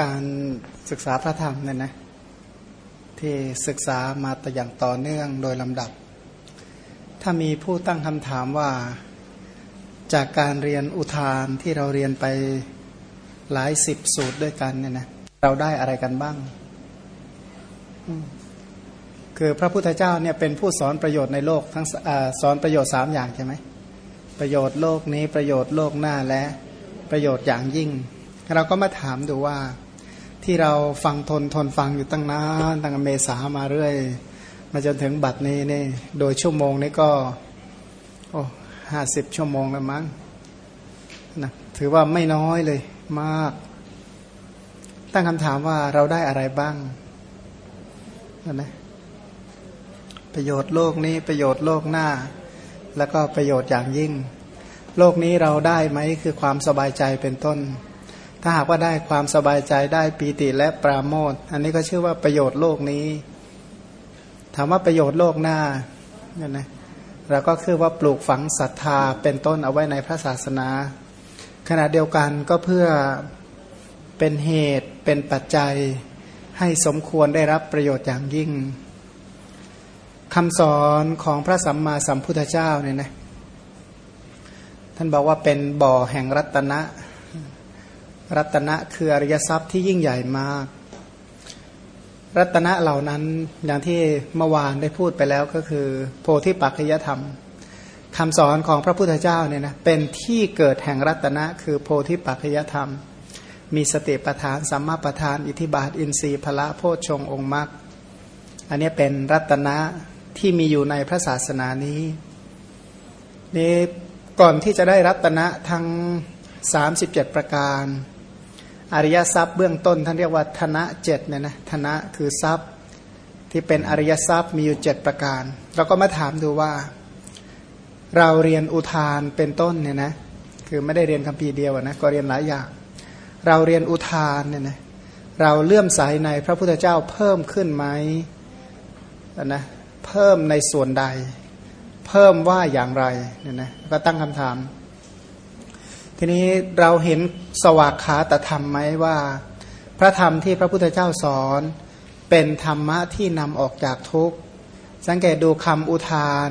การศึกษาพระธรรมเนี่ยนะที่ศึกษามาแต่อย่างต่อเนื่องโดยลำดับ ถ้ามีผู้ตั้งคำถามว่าจากการเรียนอุทานที่เราเรียนไปหลายสิบสูตรด้วยกันเนี่ยนะเราได้อะไรกันบ้าง คือพระพุทธเจ้าเนี่ยเป็นผู้สอนประโยชน์ในโลกทั้งอสอนประโยชน์สามอย่างใช่ไหมประโยชน์โลกนี้ประโยชน์โลกหน้าและประโยชน์อย่างยิ่ง เราก็มาถามดูว่าที่เราฟังทนทนฟังอยู่ตั้งนานตั้งเมษามาเรื่อย มาจนถึงบัดนี้นี่โดยชั่วโมงนี้ก็ โอ้ห้าสิบชั่วโมงแล้วมั้งนะถือว่าไม่น้อยเลยมาก ตั้งคำถามว่าเราได้อะไรบ้างนะประโยชน์โลกนี้ประโยชน์โลกหน้า แล้วก็ประโยชน์อย่างยิ่ง โลกนี้เราได้ไหมคือความสบายใจเป็นต้น ถ้าหากว่าได้ความสบายใจได้ปีติและปราโมทอันนี้ก็ชื่อว่าประโยชน์โลกนี้ ถามว่าประโยชน์โลกหน้าเนี่ยนะเราก็คือว่าปลูกฝังศรัทธาเป็นต้นเอาไว้ในพระศาสนา ขณะเดียวกันก็เพื่อเป็นเหตุเป็นปัจจัยให้สมควรได้รับประโยชน์อย่างยิ่งคำสอนของพระสัมมาสัมพุทธเจ้าเนี่ยนะท่านบอกว่าเป็นบ่อแห่งรัตนะ รัตนะคืออริยทรัพย์ที่ยิ่งใหญ่มาก รัตนะเหล่านั้นอย่างที่เมื่อวานได้พูดไปแล้วก็คือ โพธิปัจจยธรรมคำสอนของพระพุทธเจ้าเนี่ยนะเป็นที่เกิดแห่งรัตนะคือโพธิปัจจยธรรม มีสติปทานสัมมาปทาน อิทิบาท อินทรีย์พละโพชฌงองค์มรรคอันนี้เป็นรัตนะที่มีอยู่ในพระศาสนานี้นี่ก่อนที่จะได้รัตนะทั้ง 37 ประการ อริยทรัพย์เบื้องต้นท่านเรียกว่าธนะเจ็ดเนี่ยนะธนะคือทรัพย์ที่เป็นอริยทรัพย์มีอยู่เจ็ดประการ เราก็มาถามดูว่า เราเรียนอุทานเป็นต้นเนี่ยนะคือไม่ได้เรียนคำพีเดียวนะก็เรียนหลายอย่าง เราเรียนอุทานเนี่ยนะเราเลื่อมใสในพระพุทธเจ้าเพิ่มขึ้นไหมนะเพิ่มในส่วนใด เพิ่มว่าอย่างไรเนี่ยนะก็ตั้งคำถาม ทีนี้เราเห็นสวากขาตธรรมไหมว่า พระธรรมที่พระพุทธเจ้าสอน เป็นธรรมะที่นำออกจากทุกข์ สังเกตดูคำอุทาน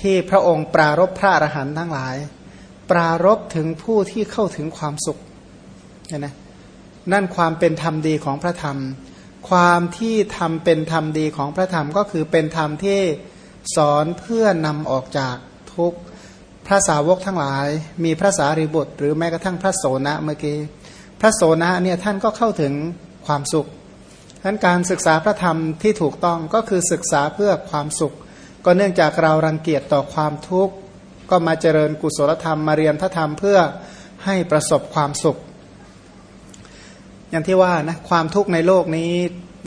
ที่พระองค์ปรารบพระอรหันต์ทั้งหลาย ปรารบถึงผู้ที่เข้าถึงความสุขเนี่ยนะนั่นความเป็นธรรมดีของพระธรรม ความที่ทำเป็นธรรมดีของพระธรรมก็คือเป็นธรรมที่สอนเพื่อนำออกจากทุกพ ระสาวกทั้งหลาย มีพระสารีบุตร หรือแม้กระทั่งพระโสนะเมื่อกี้พระโสนะเนี่ยท่านก็เข้าถึงความสุขดังนั้นการศึกษาพระธรรมที่ถูกต้องก็คือศึกษาเพื่อความสุข ก็เนื่องจากเรารังเกียจต่อความทุกข์ก็มาเจริญกุศลธรรมมาเรียนพระธรรมเพื่อให้ประสบความสุข อย่างที่ว่านะความทุกข์ในโลกนี้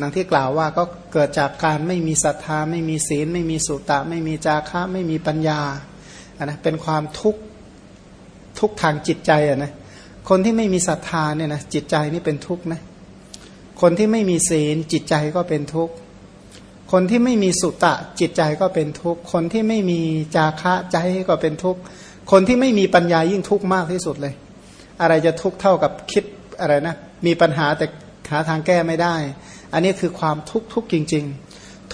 ดังที่กล่าวว่าก็เกิดจากการไม่มีศรัทธา ไม่มีศีล ไม่มีสุตะไม่มีจาคะ ไม่มีปัญญา นะเป็นความทุกข์ทุกทางจิตใจอะนะคนที่ไม่มีศรัทธาเนี่ยนะจิตใจนี่เป็นทุกข์นะคนที่ไม่มีศีลจิตใจก็เป็นทุกข์คนที่ไม่มีสุตะจิตใจก็เป็นทุกข์คนที่ไม่มีจาคะใจก็เป็นทุกข์คนที่ไม่มีปัญญายิ่งทุกข์มากที่สุดเลย อะไรจะทุกข์เท่ากับคิดอะไรนะมีปัญหาแต่หาทางแก้ไม่ได้ อันนี้คือความทุกข์ทุกจริง ๆ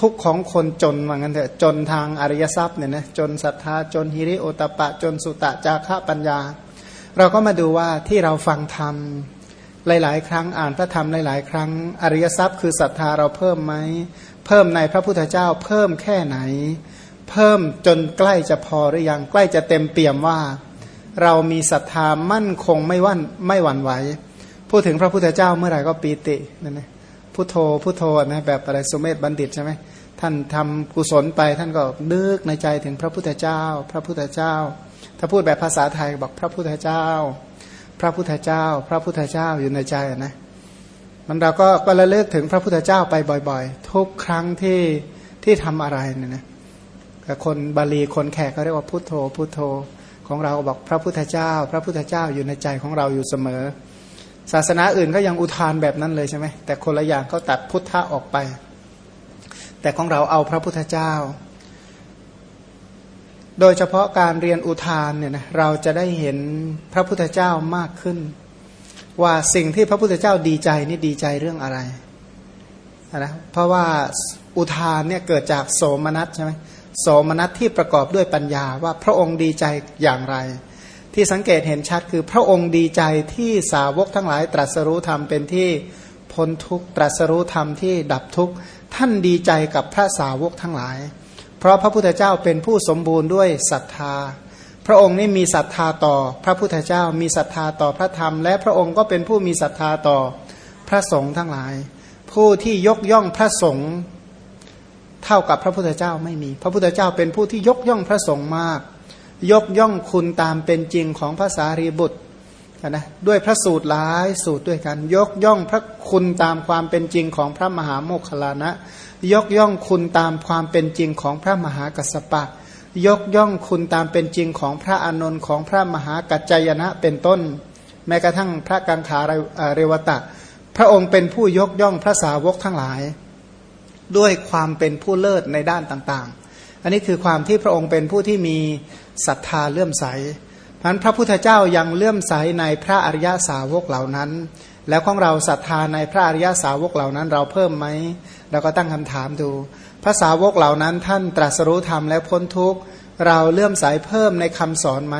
ทุกข์ของคนจนว่างั้นเถอะจนทางอริยทรัพย์เนี่ยนะจนศรัทธาจนฮิริโอตปะ จนสุตะจาระปัญญา เราก็มาดูว่าที่เราฟังธรรมหลาย ๆ ครั้งอ่านพระธรรมหลาย ๆ ครั้ง อริยทรัพย์คือศรัทธาเราเพิ่มไหมเพิ่มในพระพุทธเจ้าเพิ่มแค่ไหน เพิ่มจนใกล้จะพอหรือยังใกล้จะเต็มเปี่ยมว่า เรามีศรัทธามั่นคงไม่วันไม่หวั่นไหวพูดถึงพระพุทธเจ้าเมื่อไหร่ก็ปีตินั่นนะพุทโธพุทโธนะแบบอะไรสุเมธบัณฑิตใช่ไหม ท่านทำกุศลไปท่านก็นึกในใจถึงพระพุทธเจ้า พระพุทธเจ้า ถ้าพูดแบบภาษาไทยบอกพระพุทธเจ้า พระพุทธเจ้า พระพุทธเจ้าอยู่ในใจนะมันเราก็ก็ระลึกถึงพระพุทธเจ้าไปบ่อยๆ ทุกครั้งที่ที่ทำอะไรเนี่ยนะคนบาลีคนแขกเขาเรียกว่าพุทโธพุทโธของเราบอกพระพุทธเจ้า พระพุทธเจ้าอยู่ในใจของเราอยู่เสมอ ศาสนาอื่นก็ยังอุทานแบบนั้นเลยใช่ไหมแต่คนละอย่างเขาตัดพุทธะออกไป แต่ของเราเอาพระพุทธเจ้า โดยเฉพาะการเรียนอุทานเนี่ยนะเราจะได้เห็นพระพุทธเจ้ามากขึ้น ว่าสิ่งที่พระพุทธเจ้าดีใจนี่ดีใจเรื่องอะไรนะเพราะว่าอุทานเนี่ยเกิดจากโสมนัสใช่ไหมโสมนัสที่ประกอบด้วยปัญญาว่าพระองค์ดีใจอย่างไร ที่สังเกตเห็นชัดคือพระองค์ดีใจที่สาวกทั้งหลายตรัสรู้ธรรมเป็นที่พ้นทุกตรัสรู้ธรรมที่ดับทุก ท่านดีใจกับพระสาวกทั้งหลาย เพราะพระพุทธเจ้าเป็นผู้สมบูรณ์ด้วยศรัทธา พระองค์นี่มีศรัทธาต่อพระพุทธเจ้า มีศรัทธาต่อพระธรรม และพระองค์ก็เป็นผู้มีศรัทธาต่อพระสงฆ์ทั้งหลาย ผู้ที่ยกย่องพระสงฆ์เท่ากับพระพุทธเจ้าไม่มี พระพุทธเจ้าเป็นผู้ที่ยกย่องพระสงฆ์มาก ยกย่องคุณตามเป็นจริงของพระสารีบุตร นะด้วยพระสูตรหลายสูตรด้วยกัน ยกย่องพระคุณตามความเป็นจริงของพระมหาโมคคลานะ ยกย่องคุณตามความเป็นจริงของพระมหากัสสปะ ยกย่องคุณตามเป็นจริงของพระอานนท์ของพระมหากัจจยนะเป็นต้น แม้กระทั่งพระกังขาเรวตะ พระองค์เป็นผู้ยกย่องพระสาวกทั้งหลาย ด้วยความเป็นผู้เลิศในด้านต่างๆ อันนี้คือความที่พระองค์เป็นผู้ที่มีศรัทธาเลื่อมใส พันพระพุทธเจ้ายังเลื่อมใสในพระอริยาสาวกเหล่านั้น แล้วของเราศรัทธาในพระอริยาสาวกเหล่านั้น เราเพิ่มไหมเราก็ตั้งคำถามดู พระสาวกเหล่านั้นท่านตรัสรู้ธรรมแล้วพ้นทุกข์เราเลื่อมใสเพิ่มในคำสอนไหม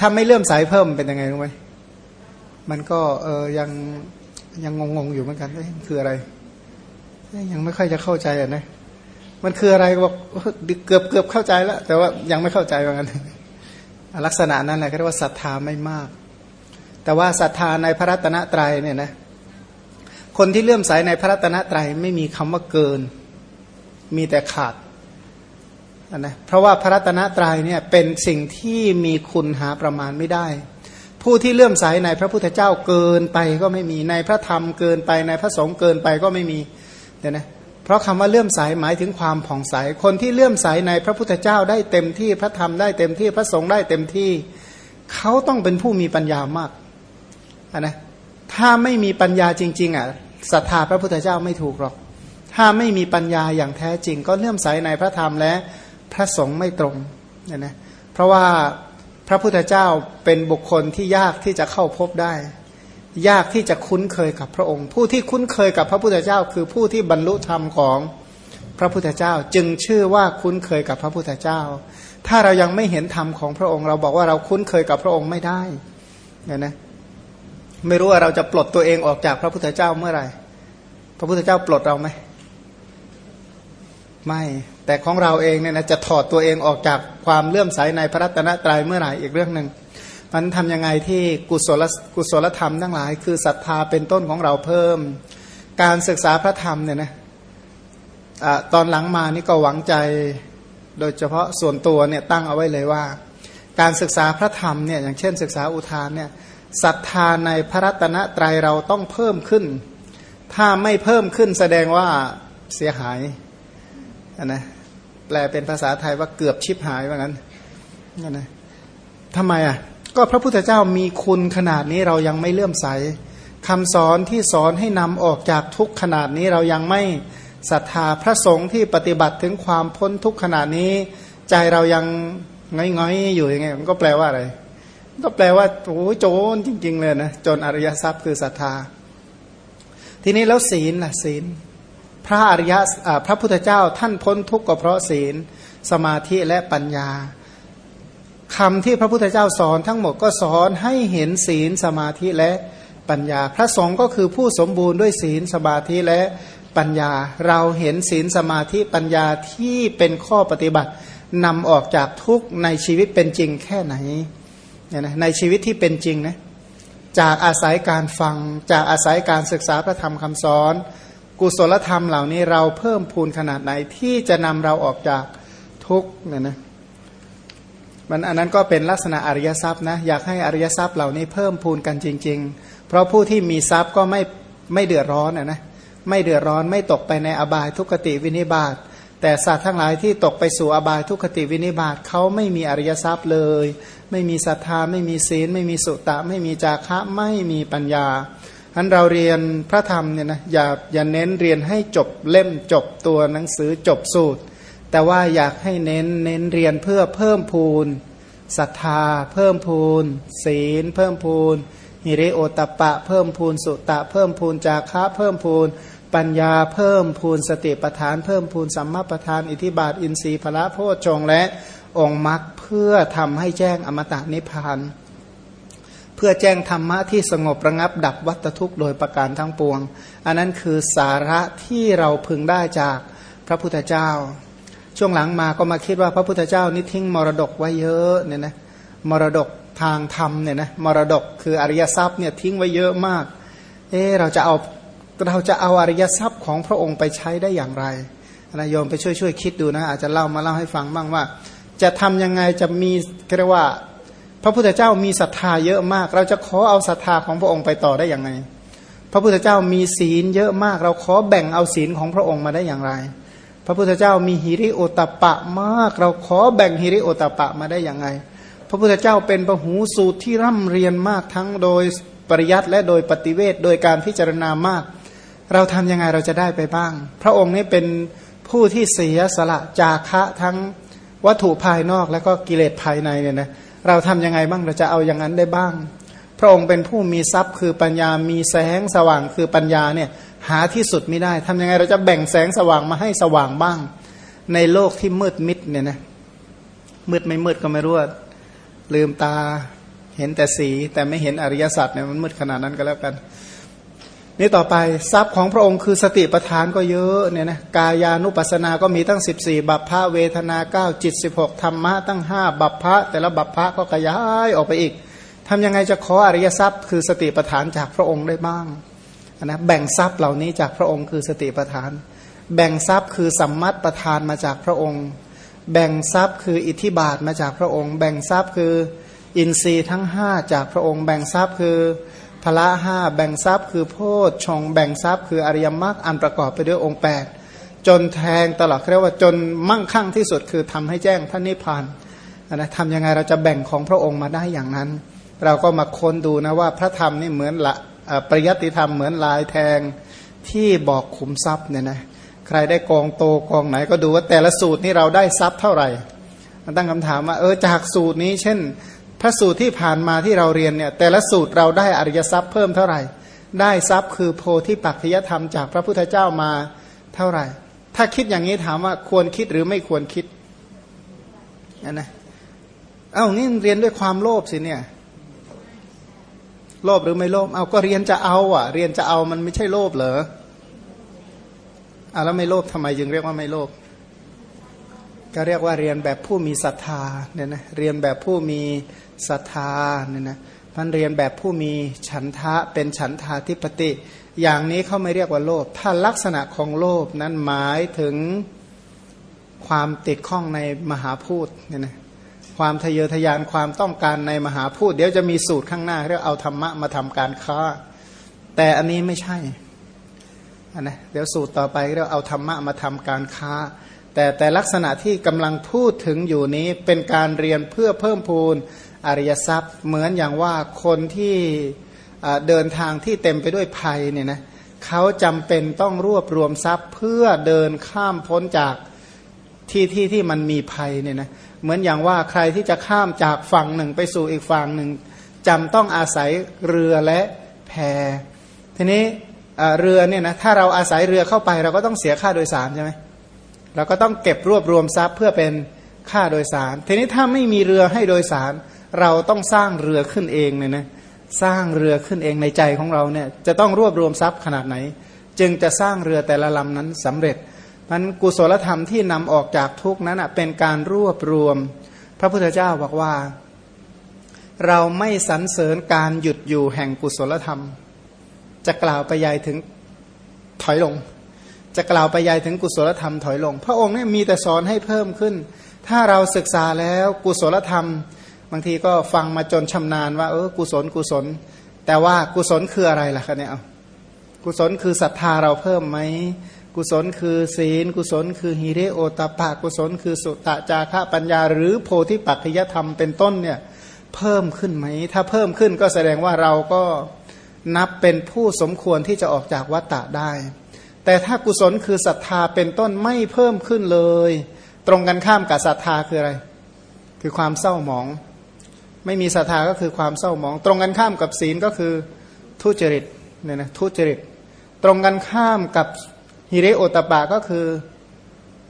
ถ้าไม่เลื่อมใสเพิ่มเป็นยังไงรู้ไหมมันก็เออยังยังงงๆอยู่เหมือนกันคืออะไร ยังไม่ค่อยจะเข้าใจอะนะมันคืออะไรบอกเกือบเกือบเข้าใจแล้วแต่ว่ายังไม่เข้าใจเหมือนกัน ลักษณะนั้นแหละเรียกว่าศรัทธาไม่มาก แต่ว่าศรัทธาในพระรัตนตรัยเนี่ยนะคนที่เลื่อมใสในพระรัตนตรัยไม่มีคำว่าเกิน มีแต่ขาดนะเพราะว่าพระรัตนตรัยเนี่ยเป็นสิ่งที่มีคุณหาประมาณไม่ได้ ผู้ที่เลื่อมใสในพระพุทธเจ้าเกินไปก็ไม่มีในพระธรรมเกินไปในพระสงฆ์เกินไปก็ไม่มีเดี๋ยวนะ ราะคำว่าเลื่อมใสหมายถึงความผ่องใส คนที่เลื่อมใสในพระพุทธเจ้าได้เต็มที่พระธรรมได้เต็มที่พระสงฆ์ได้เต็มที่ เขาต้องเป็นผู้มีปัญญามากนะถ้าไม่มีปัญญาจริง ๆอะศรัทธาพระพุทธเจ้าไม่ถูกหรอก ถ้าไม่มีปัญญาอย่างแท้จริง ก็เลื่อมใสในพระธรรมและพระสงฆ์ไม่ตรงนี่ยนะเพราะว่าพระพุทธเจ้าเป็นบุคคลที่ยากที่จะเข้าพบได้ ยากที่จะคุ้นเคยกับพระองค์ ผู้ที่คุ้นเคยกับพระพุทธเจ้า คือผู้ที่บรรลุธรรมของพระพุทธเจ้า จึงชื่อว่าคุ้นเคยกับพระพุทธเจ้า ถ้าเรายังไม่เห็นธรรมของพระองค์ เราบอกว่าเราคุ้นเคยกับพระองค์ไม่ได้เนี่ยนะไม่รู้ว่าเราจะปลดตัวเองออกจากพระพุทธเจ้าเมื่อไหร่ พระพุทธเจ้าปลดเราไหมไม่ แต่ของเราเองเนี่ยนะจะถอดตัวเองออกจากความเลื่อมใสในพระรัตนตรัยเมื่อไหร่อีกเรื่องหนึ่ง มันทำยังไงที่กุศลกุศลธรรมทั้งหลาย คือศรัทธาเป็นต้นของเราเพิ่ม การศึกษาพระธรรมเนี่ยนะอะตอนหลังมานี่ก็หวังใจโดยเฉพาะส่วนตัวเนี่ยตั้งเอาไว้เลยว่า การศึกษาพระธรรมเนี่ยอย่างเช่นศึกษาอุทานเนี่ยศรัทธาในพระรัตนตรัยเราต้องเพิ่มขึ้น ถ้าไม่เพิ่มขึ้นแสดงว่าเสียหายนะแปลเป็นภาษาไทยว่าเกือบชิบหายว่างั้นนะทำไมอะ ก็พระพุทธเจ้ามีคุณขนาดนี้เรายังไม่เลื่อมใสคำสอนที่สอนให้นำออกจากทุกขนาดนี้เรายังไม่ศรัทธาพระสงฆ์ที่ปฏิบัติถึงความพ้นทุกขนาดนี้ ใจเรายังง้อยๆอยู่ยังไงมันก็แปลว่าอะไร ก็แปลว่าโอ้โจรจริง ๆ เลยนะจนอริยทรัพย์คือศรัทธา ทีนี้แล้วศีลล่ะศีล พระอริยพระพุทธเจ้าท่านพ้นทุกข์ก็เพราะศีล สมาธิและปัญญา คำที่พระพุทธเจ้าสอนทั้งหมดก็สอนให้เห็นศีลสมาธิและปัญญา พระสงฆ์ก็คือผู้สมบูรณ์ด้วยศีลสมาธิและปัญญา เราเห็นศีลสมาธิปัญญาที่เป็นข้อปฏิบัตินำออกจากทุกในชีวิตเป็นจริงแค่ไหนเนี่ยนะในชีวิตที่เป็นจริงนะจากอาศัยการฟังจากอาศัยการศึกษาพระธรรมคำสอน กุศลธรรมเหล่านี้เราเพิ่มพูนขนาดไหนที่จะนำเราออกจากทุกเนี่ยนะ มันอันนั้นก็เป็นลักษณะอริยทรัพย์นะอยากให้อริยทรัพย์เหล่านี้เพิ่มพูนกันจริง ๆ เพราะผู้ที่มีทรัพย์ก็ไม่ไม่เดือดร้อนนะไม่เดือดร้อนไม่ตกไปในอบายทุกติวินิบาตแต่สัตว์ทั้งหลายที่ตกไปสู่อบายทุกขติวินิบาตเขาไม่มีอริยทรัพย์เลย ไม่มีศรัทธาไม่มีศีล ไม่มีสุตะไม่มีจาคะไม่มีปัญญาอันเราเรียนพระธรรมเนี่ยนะอย่าอย่าเน้นเรียนให้จบเล่มจบตัวหนังสือจบสูตร แต่ว่าอยากให้เน้นเน้นเรียนเพื่อเพิ่มพูนศรัทธา เพิ่มพูนศีล เพิ่มพูนฮิริโอตปะ เพิ่มพูนสุตะ เพิ่มพูนจาคะ เพิ่มพูนปัญญาเพิ่มพูนสติปทาน เพิ่มพูนสัมมาปทานอิทิบาทอินทรีย์พละโพชฌงและองค์มรรคเพื่อทำให้แจ้งอมตะนิพพาน เพื่อแจ้งธรรมะที่สงบระงับดับวัตทุกข์โดยประการทั้งปวง อันนั้นคือสาระที่เราพึงได้จากพระพุทธเจ้า ช่วงหลังมาก็มาคิดว่าพระพุทธเจ้านี่ทิ้งมรดกไว้เยอะเนี่ยนะมรดกทางธรรมเนี่ยนะมรดกคืออริยทรัพย์เนี่ยทิ้งไว้เยอะมาก เออเราจะเอาเราจะเอาอริยทรัพย์ของพระองค์ไปใช้ได้อย่างไรนะโยมไปช่วยช่วยคิดดูนะ อาจจะเล่ามาเล่าให้ฟังบ้างว่า จะทำยังไงจะมีเรียกว่า พระพุทธเจ้ามีศรัทธาเยอะมาก เราจะขอเอาศรัทธาของพระองค์ไปต่อได้อย่างไง พระพุทธเจ้ามีศีลเยอะมาก เราขอแบ่งเอาศีลของพระองค์มาได้อย่างไร ระพุทธเจ้ามีหิริโอตปะมาก เราขอแบ่งหิริโอตปะมาได้อย่างไง พระพุทธเจ้าเป็นปหูสูตรที่ร่ำเรียนมากทั้งโดยปริยัติและโดยปฏิเวทโดยการพิจารณามาก เราทำยังไงเราจะได้ไปบ้าง พระองค์นี้เป็นผู้ที่เสียสละจาคะทั้งวัตถุภายนอกและก็กิเลสภายในเนี่ยนะเราทำยังไงบ้างเราจะเอาอย่างนั้นได้บ้าง พระองค์เป็นผู้มีทรัพย์คือปัญญามีแสงสว่างคือปัญญาเนี่ย หาที่สุดไม่ได้ทำยังไงเราจะแบ่งแสงสว่างมาให้สว่างบ้าง ในโลกที่มืดมิดเนี่ยนะมืดไม่มืดก็ไม่รู้ลืมตาเห็นแต่สีแต่ไม่เห็นอริยสัจเนี่ยมันมืดขนาดนั้นก็แล้วกัน นี่ต่อไปทรัพย์ของพระองค์คือสติปัฏฐานก็เยอะเนี่ยนะกายานุปัสสนาก็มีตั้ง 14 บัพพะเวทนา 9 จิต 16 ธรรมะตั้ง 5 บัพพะแต่ละบัพพะก็ขยายออกไปอีกทำยังไงจะขออริยทรัพย์ คือสติปัฏฐานจากพระองค์ได้บ้าง นะแบ่งทรัพย์เหล่านี้จากพระองค์คือสติปัฏฐาน แบ่งทรัพย์คือสัมมัตประธานมาจากพระองค์ แบ่งทรัพย์คืออิทธิบาทมาจากพระองค์ แบ่งทรัพย์คืออินทรีย์ทั้งห้าจากพระองค์ แบ่งทรัพย์คือพละห้าแบ่งทรัพย์คือโพชฌงแบ่งทรัพย์คืออริยมรรคอันประกอบไปด้วยองค์ 8 จนแทงตลอดเรียกว่าจนมั่งคั่งที่สุดคือทำให้แจ้งพระนิพพานนะทำยังไงเราจะแบ่งของพระองค์มาได้อย่างนั้น เราก็มาค้นดูนะว่าพระธรรมนี่เหมือนละ ปริยัติธรรมเหมือนลายแทงที่บอกขุมทรัพย์เนี่ยนะใครได้กองโตกองไหนก็ดูว่าแต่ละสูตรนี่เราได้ทรัพย์เท่าไหร่มันตั้งคำถามว่าเออจากสูตรนี้ เช่น พระสูตรที่ผ่านมาที่เราเรียนเนี่ยแต่ละสูตรเราได้อริยทรัพย์เพิ่มเท่าไหร่ ได้ทรัพย์คือโพธิปัจจยธรรมจากพระพุทธเจ้ามาเท่าไหร่ ถ้าคิดอย่างนี้ถามว่าควรคิดหรือไม่ควรคิดนะนะเอ้านี่เรียนด้วยความโลภสิเนี่ย โลภหรือไม่โลภเอาก็เรียนจะเอาอะ เรียนจะเอามันไม่ใช่โลภเหรออะแล้วไม่โลภทำไมจึงเรียกว่าไม่โลภก็เรียกว่าเรียนแบบผู้มีศรัทธาเนี่ยนะเรียนแบบผู้มีศรัทธาเนี่ยนะมันเรียนแบบผู้มีฉันทะเป็นฉันทาธิปติ อย่างนี้เขาไม่เรียกว่าโลภถ้าลักษณะของโลภนั้นหมายถึงความติดข้องในมหาพูดเนี่ยนะ ความทะเยอทะยานความต้องการในมหาพูด เดี๋ยวจะมีสูตรข้างหน้าเรียกเอาธรรมะมาทำการค้า แต่อันนี้ไม่ใช่นะเดี๋ยวสูตรต่อไปเราเอาธรรมะมาทำการค้า แต่แต่ลักษณะที่กำลังพูดถึงอยู่นี้เป็นการเรียนเพื่อเพิ่มพูนอริยทรัพย์ เหมือนอย่างว่าคนที่เดินทางที่เต็มไปด้วยภัยเนี่ยนะเขาจำเป็นต้องรวบรวมทรัพย์เพื่อเดินข้ามพ้นจากที่ที่ที่มันมีภัยเนี่ยนะ เหมือนอย่างว่าใครที่จะข้ามจากฝั่งหนึ่งไปสู่อีกฝั่งหนึ่งจำต้องอาศัยเรือและแพทีนี้เรือเนี่ยนะถ้าเราอาศัยเรือเข้าไปเราก็ต้องเสียค่าโดยสารใช่ไหมเราก็ต้องเก็บรวบรวมทรัพย์เพื่อเป็นค่าโดยสาร ทีนี้ถ้าไม่มีเรือให้โดยสาร เราต้องสร้างเรือขึ้นเองเนี่ยนะสร้างเรือขึ้นเองในใจของเราเนี่ยจะต้องรวบรวมทรัพย์ขนาดไหน จึงจะสร้างเรือแต่ละลำนั้นสำเร็จ มันกุศลธรรมที่นำออกจากทุกนั้นเป็นการรวบรวม พระพุทธเจ้าบอกว่า เราไม่สรรเสริญการหยุดอยู่แห่งกุศลธรรม จะกล่าวไปยายถึงถอยลง จะกล่าวไปยายถึงกุศลธรรมถอยลง พระองค์เนี่ยมีแต่สอนให้เพิ่มขึ้น ถ้าเราศึกษาแล้วกุศลธรรม บางทีก็ฟังมาจนชำนาญว่าเออกุศลกุศล แต่ว่ากุศลคืออะไรล่ะคะเนี่ยกุศลคือศรัทธาเราเพิ่มไหม กุศลคือศีล กุศล คือฮิริโอตปะกุศล คือสุตตะจาระปัญญา หรือโพธิปัจจยธรรมเป็นต้นเนี่ยเพิ่มขึ้นไหม ถ้าเพิ่มขึ้นก็แสดงว่าเราก็นับเป็นผู้สมควรที่จะออกจากวัฏฏะได้ แต่ถ้ากุศลคือศรัทธาเป็นต้นไม่เพิ่มขึ้นเลย ตรงกันข้ามกับศรัทธาคืออะไร คือความเศร้าหมอง ไม่มีศรัทธาก็คือความเศร้าหมอง ตรงกันข้ามกับศีลก็คือทุจริตเนี่ยนะทุจริต ตรงกันข้ามกับ ฮิริโอตปะก็คือ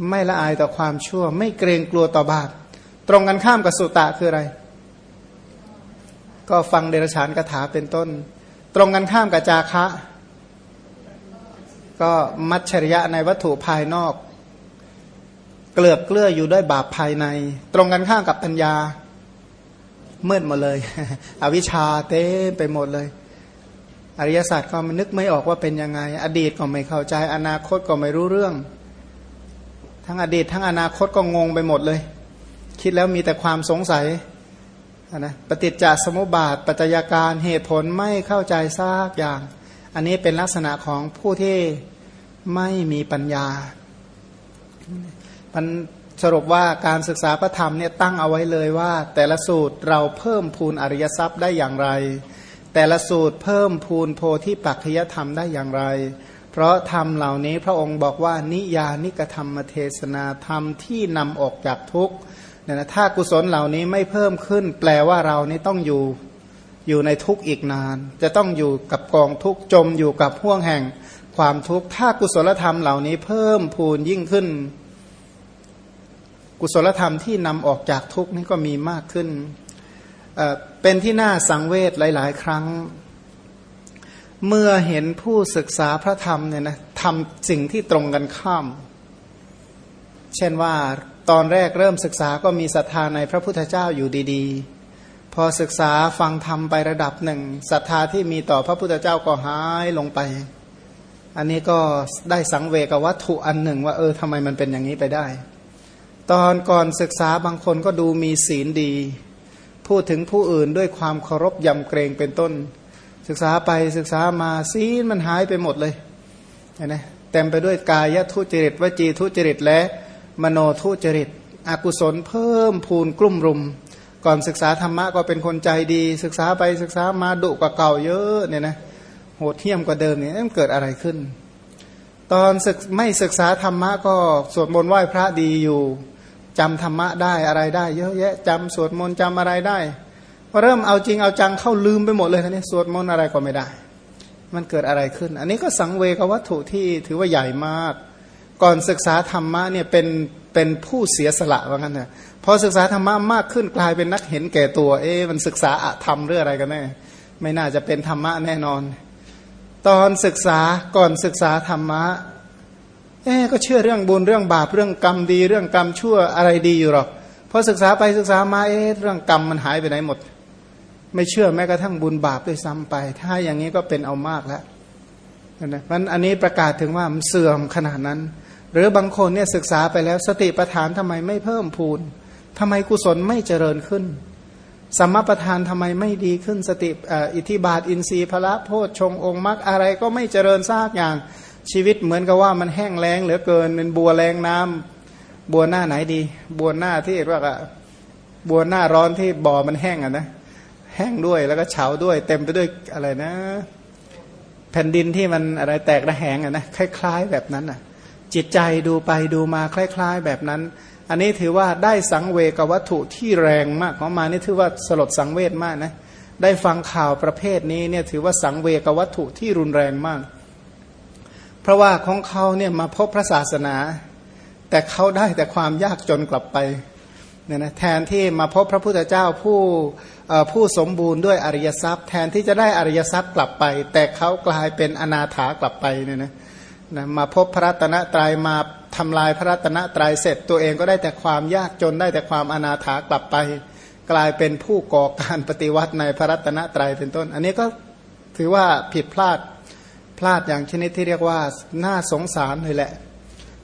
ไม่ละอายต่อความชั่ว ไม่เกรงกลัวต่อบาปตรงกันข้ามกับสุตะคืออะไร ก็ฟังเดรัจฉานคาถาเป็นต้น ตรงกันข้ามกับจาคะ ก็มัจฉริยะในวัตถุภายนอก เกลือกเกลืออยู่ด้วยบาปภายใน ตรงกันข้ามกับปัญญามืดหมดเลย อวิชชาเต็มไปหมดเลย อริยศาสตร์ก็มันนึกไม่ออกว่าเป็นยังไง อดีตก็ไม่เข้าใจ อนาคตก็ไม่รู้เรื่อง ทั้งอดีต ทั้งอนาคตก็งงไปหมดเลย คิดแล้วมีแต่ความสงสัยนะปฏิจจสมุปบาท ปัจจัยการเหตุผลไม่เข้าใจซากอย่าง อันนี้เป็นลักษณะของผู้ที่ไม่มีปัญญามันสรุปว่าการศึกษาพระธรรมเนี่ยตั้งเอาไว้เลยว่า แต่ละสูตรเราเพิ่มพูนอริยทรัพย์ได้อย่างไร แต่ละสูตรเพิ่มพูนโพธิปัจจยธรรมได้อย่างไร เพราะธรรมเหล่านี้พระองค์บอกว่านิยานิกธรรมเทศนาธรรมที่นำออกจากทุกข์เนี่ยนะถ้ากุศลเหล่านี้ไม่เพิ่มขึ้น แปลว่าเรานี้ต้องอยู่อยู่ในทุกข์อีกนาน จะต้องอยู่กับกองทุกข์จมอยู่กับห่วงแห่งความทุกข์ถ้ากุศลธรรมเหล่านี้เพิ่มพูนยิ่งขึ้น กุศลธรรมที่นำออกจากทุกข์นี่ก็มีมากขึ้น เป็นที่น่าสังเวชหลาย ๆ ครั้ง เมื่อเห็นผู้ศึกษาพระธรรมเนี่ยนะทำสิ่งที่ตรงกันข้าม เช่นว่าตอนแรกเริ่มศึกษาก็มีศรัทธาในพระพุทธเจ้าอยู่ดีๆ พอศึกษาฟังธรรมไประดับหนึ่งศรัทธาที่มีต่อพระพุทธเจ้าก็หายลงไป อันนี้ก็ได้สังเวกวัตถุอันหนึ่งว่าเออทำไมมันเป็นอย่างนี้ไปได้ ตอนก่อนศึกษาบางคนก็ดูมีศีลดี พูดถึงผู้อื่นด้วยความเคารพยำเกรงเป็นต้น ศึกษาไปศึกษามาศีลมันหายไปหมดเลยนะเต็มไปด้วยกายทุจริตวจีทุจริตและมโนทุจริต อกุศลเพิ่มพูนกลุ่มรุม ก่อนศึกษาธรรมะก็เป็นคนใจดี ศึกษาไปศึกษามาดุกว่าเก่าเยอะเนี่ยนะโหดเที่ยมกว่าเดิมเนี่ยมันเกิดอะไรขึ้น ตอนศึกไม่ศึกษาธรรมะก็สวดมนต์ไหว้พระดีอยู่ จำธรรมะได้อะไรได้ เยอะแยะจำสวดมนต์จำอะไรได้พอเริ่มเอาจริงเอาจังเข้าลืมไปหมดเลยทีนี้สวดมนต์อะไรก็ไม่ได้ มันเกิดอะไรขึ้น อันนี้ก็สังเวกวัตถุที่ถือว่าใหญ่มาก ก่อนศึกษาธรรมะเนี่ยเป็นเป็นผู้เสียสละว่างั้นนะพอศึกษาธรรมะมากขึ้นกลายเป็นนักเห็นแก่ตัว เอ๊มันศึกษาอะธรรมเรื่องอะไรกันแน่ไม่น่าจะเป็นธรรมะแน่นอน ตอนศึกษาก่อนศึกษาธรรมะ เอ๊ก็เชื่อเรื่องบุญเรื่องบาปเรื่องกรรมดี เรื่องกรรมชั่วอะไรดีอยู่หรอกพอศึกษาไปศึกษามาเอ๊เรื่องกรรมมันหายไปไหนหมด ไม่เชื่อแม้กระทั่งบุญบาปด้วยซ้ำไป ถ้าอย่างนี้ก็เป็นเอามากแล้วนะมันอันนี้ประกาศถึงว่ามันเสื่อมขนาดนั้น หรือบางคนเนี่ยศึกษาไปแล้วสติปัฏฐานทำไมไม่เพิ่มพูนทำไมกุศลไม่เจริญขึ้นสัมมาประธานทำไมไม่ดีขึ้นสติอิทธิบาทอินทรีย์พระโพชฌงองค์มรรคอะไรก็ไม่เจริญซากอย่าง ชีวิตเหมือนกับว่ามันแห้งแล้งเหลือเกินเป็นบัวแรงน้ำบัวหน้าไหนดี บัวหน้าที่ว่าบัวหน้าร้อนที่บ่อมันแห้งอะนะแห้งด้วยแล้วก็เฉาด้วย เต็มไปด้วยอะไรนะ แผ่นดินที่มันอะไรแตกระแหงอะนะคล้าย ๆ แบบนั้นอะ จิตใจดูไปดูมาคล้าย ๆ แบบนั้น อันนี้ถือว่าได้สังเวกวัตถุที่แรงมากของมานี่ถือว่าสลดสังเวชมากนะได้ฟังข่าวประเภทนี้เนี่ยถือว่าสังเวกวัตถุที่รุนแรงมาก ราะว่าของเขาเนี่ยมาพบพระศาสนา แต่เขาได้แต่ความยากจนกลับไปเนี่ยนะแทนที่มาพบพระพุทธเจ้าผู้ผู้สมบูรณ์ด้วยอริยทรัพย์ แทนที่จะได้อริยทรัพย์กลับไป แต่เขากลายเป็นอนาถากลับไปเนี่ยนะนะมาพบพระรัตนตรัยมาทำลายพระรัตนตรัยเสร็จ ตัวเองก็ได้แต่ความยากจนได้แต่ความอนาถากลับไป กลายเป็นผู้ก่อการปฏิวัติในพระรัตนตรัยเป็นต้น อันนี้ก็ถือว่าผิดพลาด พลาดอย่างชนิดที่เรียกว่าน่าสงสารเลยแหละ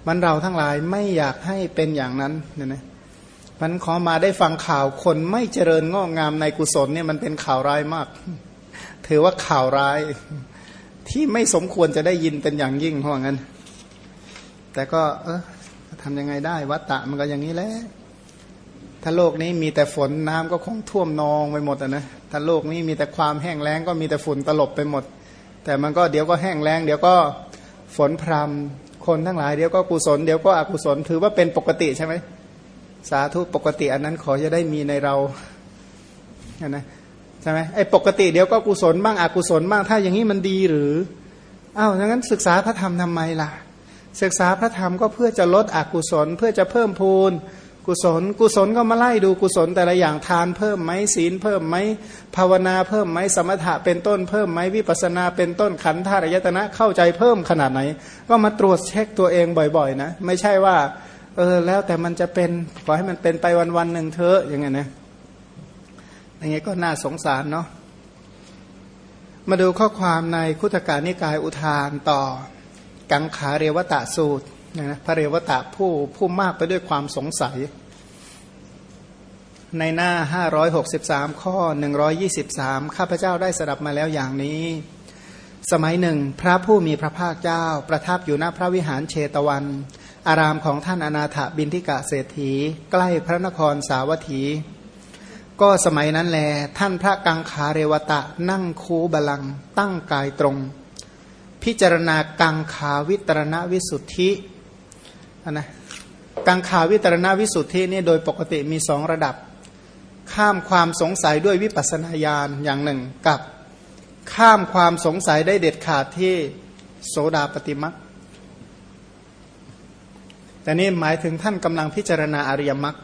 มันเราทั้งหลายไม่อยากให้เป็นอย่างนั้นเนี่ยนะมันขอมาได้ฟังข่าวคนไม่เจริญงอกงามในกุศลเนี่ยมันเป็นข่าวร้ายมาก ถือว่าข่าวร้าย ที่ไม่สมควรจะได้ยินเป็นอย่างยิ่งเพราะงั้น แต่ก็ เออทำยังไงได้วัตตะมันก็อย่างนี้แหละถ้าโลกนี้มีแต่ฝนน้ำก็คงท่วมนองไปหมดอะนะถ้าโลกนี้มีแต่ความแห้งแล้งก็มีแต่ฝุ่นตลบไปหมด แต่มันก็เดี๋ยวก็แห้งแล้งเดี๋ยวก็ฝนพรำคนทั้งหลายเดี๋ยวก็กุศลเดี๋ยวก็อกุศลถือว่าเป็นปกติใช่ไหมสาธุปกติอันนั้นขอจะได้มีในเรานะใช่ไหมไอ้ปกติเดี๋ยวก็กุศลบ้างอกุศลบ้างถ้าอย่างนี้มันดีหรืออ้าวงั้นศึกษาพระธรรมทำไมล่ะ ศึกษาพระธรรมก็เพื่อจะลดอกุศล เพื่อจะเพิ่มพูน กุศล กุศลก็มาไล่ดูกุศลแต่ละอย่างทานเพิ่มไหมศีลเพิ่มไหมภาวนาเพิ่มไหมสมถะเป็นต้นเพิ่มไหมวิปัสนาเป็นต้นขันธารยตนะเข้าใจเพิ่มขนาดไหน ก็มาตรวจเช็คตัวเองบ่อยๆ นะ ไม่ใช่ว่า เออแล้วแต่มันจะเป็นขอให้มันเป็นไปวันๆหนึ่งเถอะอย่างเงี้ยนะอย่างเงี้ยก็น่าสงสารเนาะมาดูข้อความในคุตการนิกายอุทานต่อ กังขาเรวตะสูตร นะพระเรวตะผู้ผู้มากไปด้วยความสงสัย ในหน้า 563 ข้อ 123 ข้าพเจ้าได้สดับมาแล้วอย่างนี้ สมัยหนึ่ง พระผู้มีพระภาคเจ้า ประทับอยู่ณพระวิหารเชตวัน อารามของท่านอนาถบินทิกะเศรษฐี ใกล้พระนครสาวัตถี ก็สมัยนั้นแล ท่านพระกังขาเรวตะนั่งคูบาลัง ตั้งกายตรงพิจารณากังขาวิตรณวิสุทธิ นะกังขาวิตรณวิสุทธินี่โดยปกติมีสองระดับ ข้ามความสงสัยด้วยวิปัสนาญาณอย่างหนึ่งกับข้ามความสงสัยได้เด็ดขาดที่โสดาปฏิมักแต่นี่หมายถึงท่านกำลังพิจารณาอริยมรรค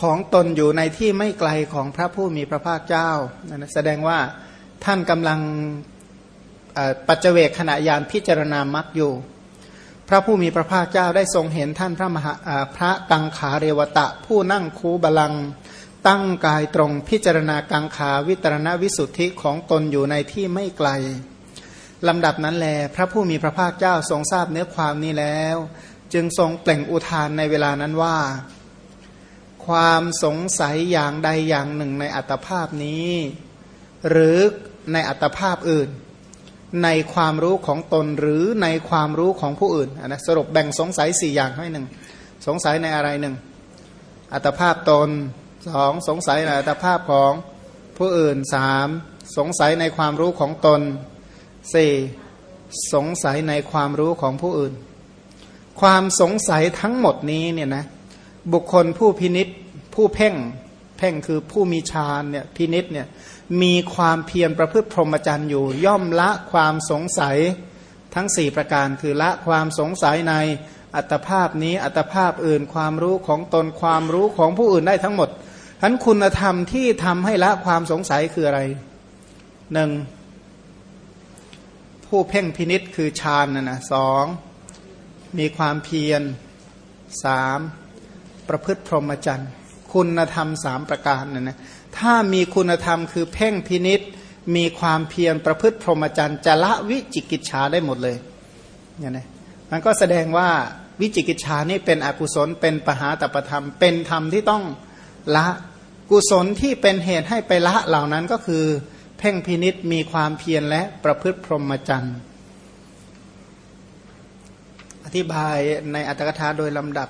ของตนอยู่ในที่ไม่ไกลของพระผู้มีพระภาคเจ้านะแสดงว่าท่านกำลังปัจเจกขณะยานพิจารณามรรคอยู่ พระผู้มีพระภาคเจ้าได้ทรงเห็นท่านพระมหาพระกังขาเรวตะ ผู้นั่งคูบาลัง ตั้งกายตรงพิจารณากังขาวิตรณวิสุทธิของตนอยู่ในที่ไม่ไกลลำดับนั้นแล พระผู้มีพระภาคเจ้าทรงทราบเนื้อความนี้แล้ว จึงทรงเปล่งอุทานในเวลานั้นว่า ความสงสัยอย่างใดอย่างหนึ่งในอัตภาพนี้ หรือในอัตภาพอื่น ในความรู้ของตนหรือในความรู้ของผู้อื่นนะสรุปแบ่งสงสัยสี่อย่างให้หนึ่งสงสัยในอะไรหนึ่งอัตภาพตนสองสงสัยในอัตภาพของผู้อื่นสามสงสัยในความรู้ของตนสี่สงสัยในความรู้ของผู้อื่น ความสงสัยทั้งหมดนี้เนี่ยนะบุคคลผู้พินิษผู้เพ่งเพ่งคือผู้มีฌานเนี่ยพินิษเนี่ย มีความเพียรประพฤติพรหมจรรย์อยู่ ย่อมละความสงสัยทั้งสี่ประการ คือละความสงสัยในอัตภาพนี้อัตภาพอื่นความรู้ของตนความรู้ของผู้อื่นได้ทั้งหมดทั้นคุณธรรมที่ทำให้ละความสงสัยคืออะไรหนึ่งผู้เพ่งพินิษคือฌานนะนะสองมีความเพียรสามประพฤติพรหมจรรย์ คุณธรรมสามประการนะนะ ถ้ามีคุณธรรมคือเพ่งพินิษมีความเพียรประพฤติพรหมจรรย์จะละวิจิกิจฉาได้หมดเลยเนี่ยนะมันก็แสดงว่าวิจิกิจฉานี่เป็นอกุศลเป็นปหาตประธรรม เป็นธรรมที่ต้องละกุศลที่เป็นเหตุให้ไปละเหล่านั้นก็คือ เพ่งพินิษมีความเพียรและประพฤติพรหมจรรย์อธิบายในอัตถกถาโดยลำดับ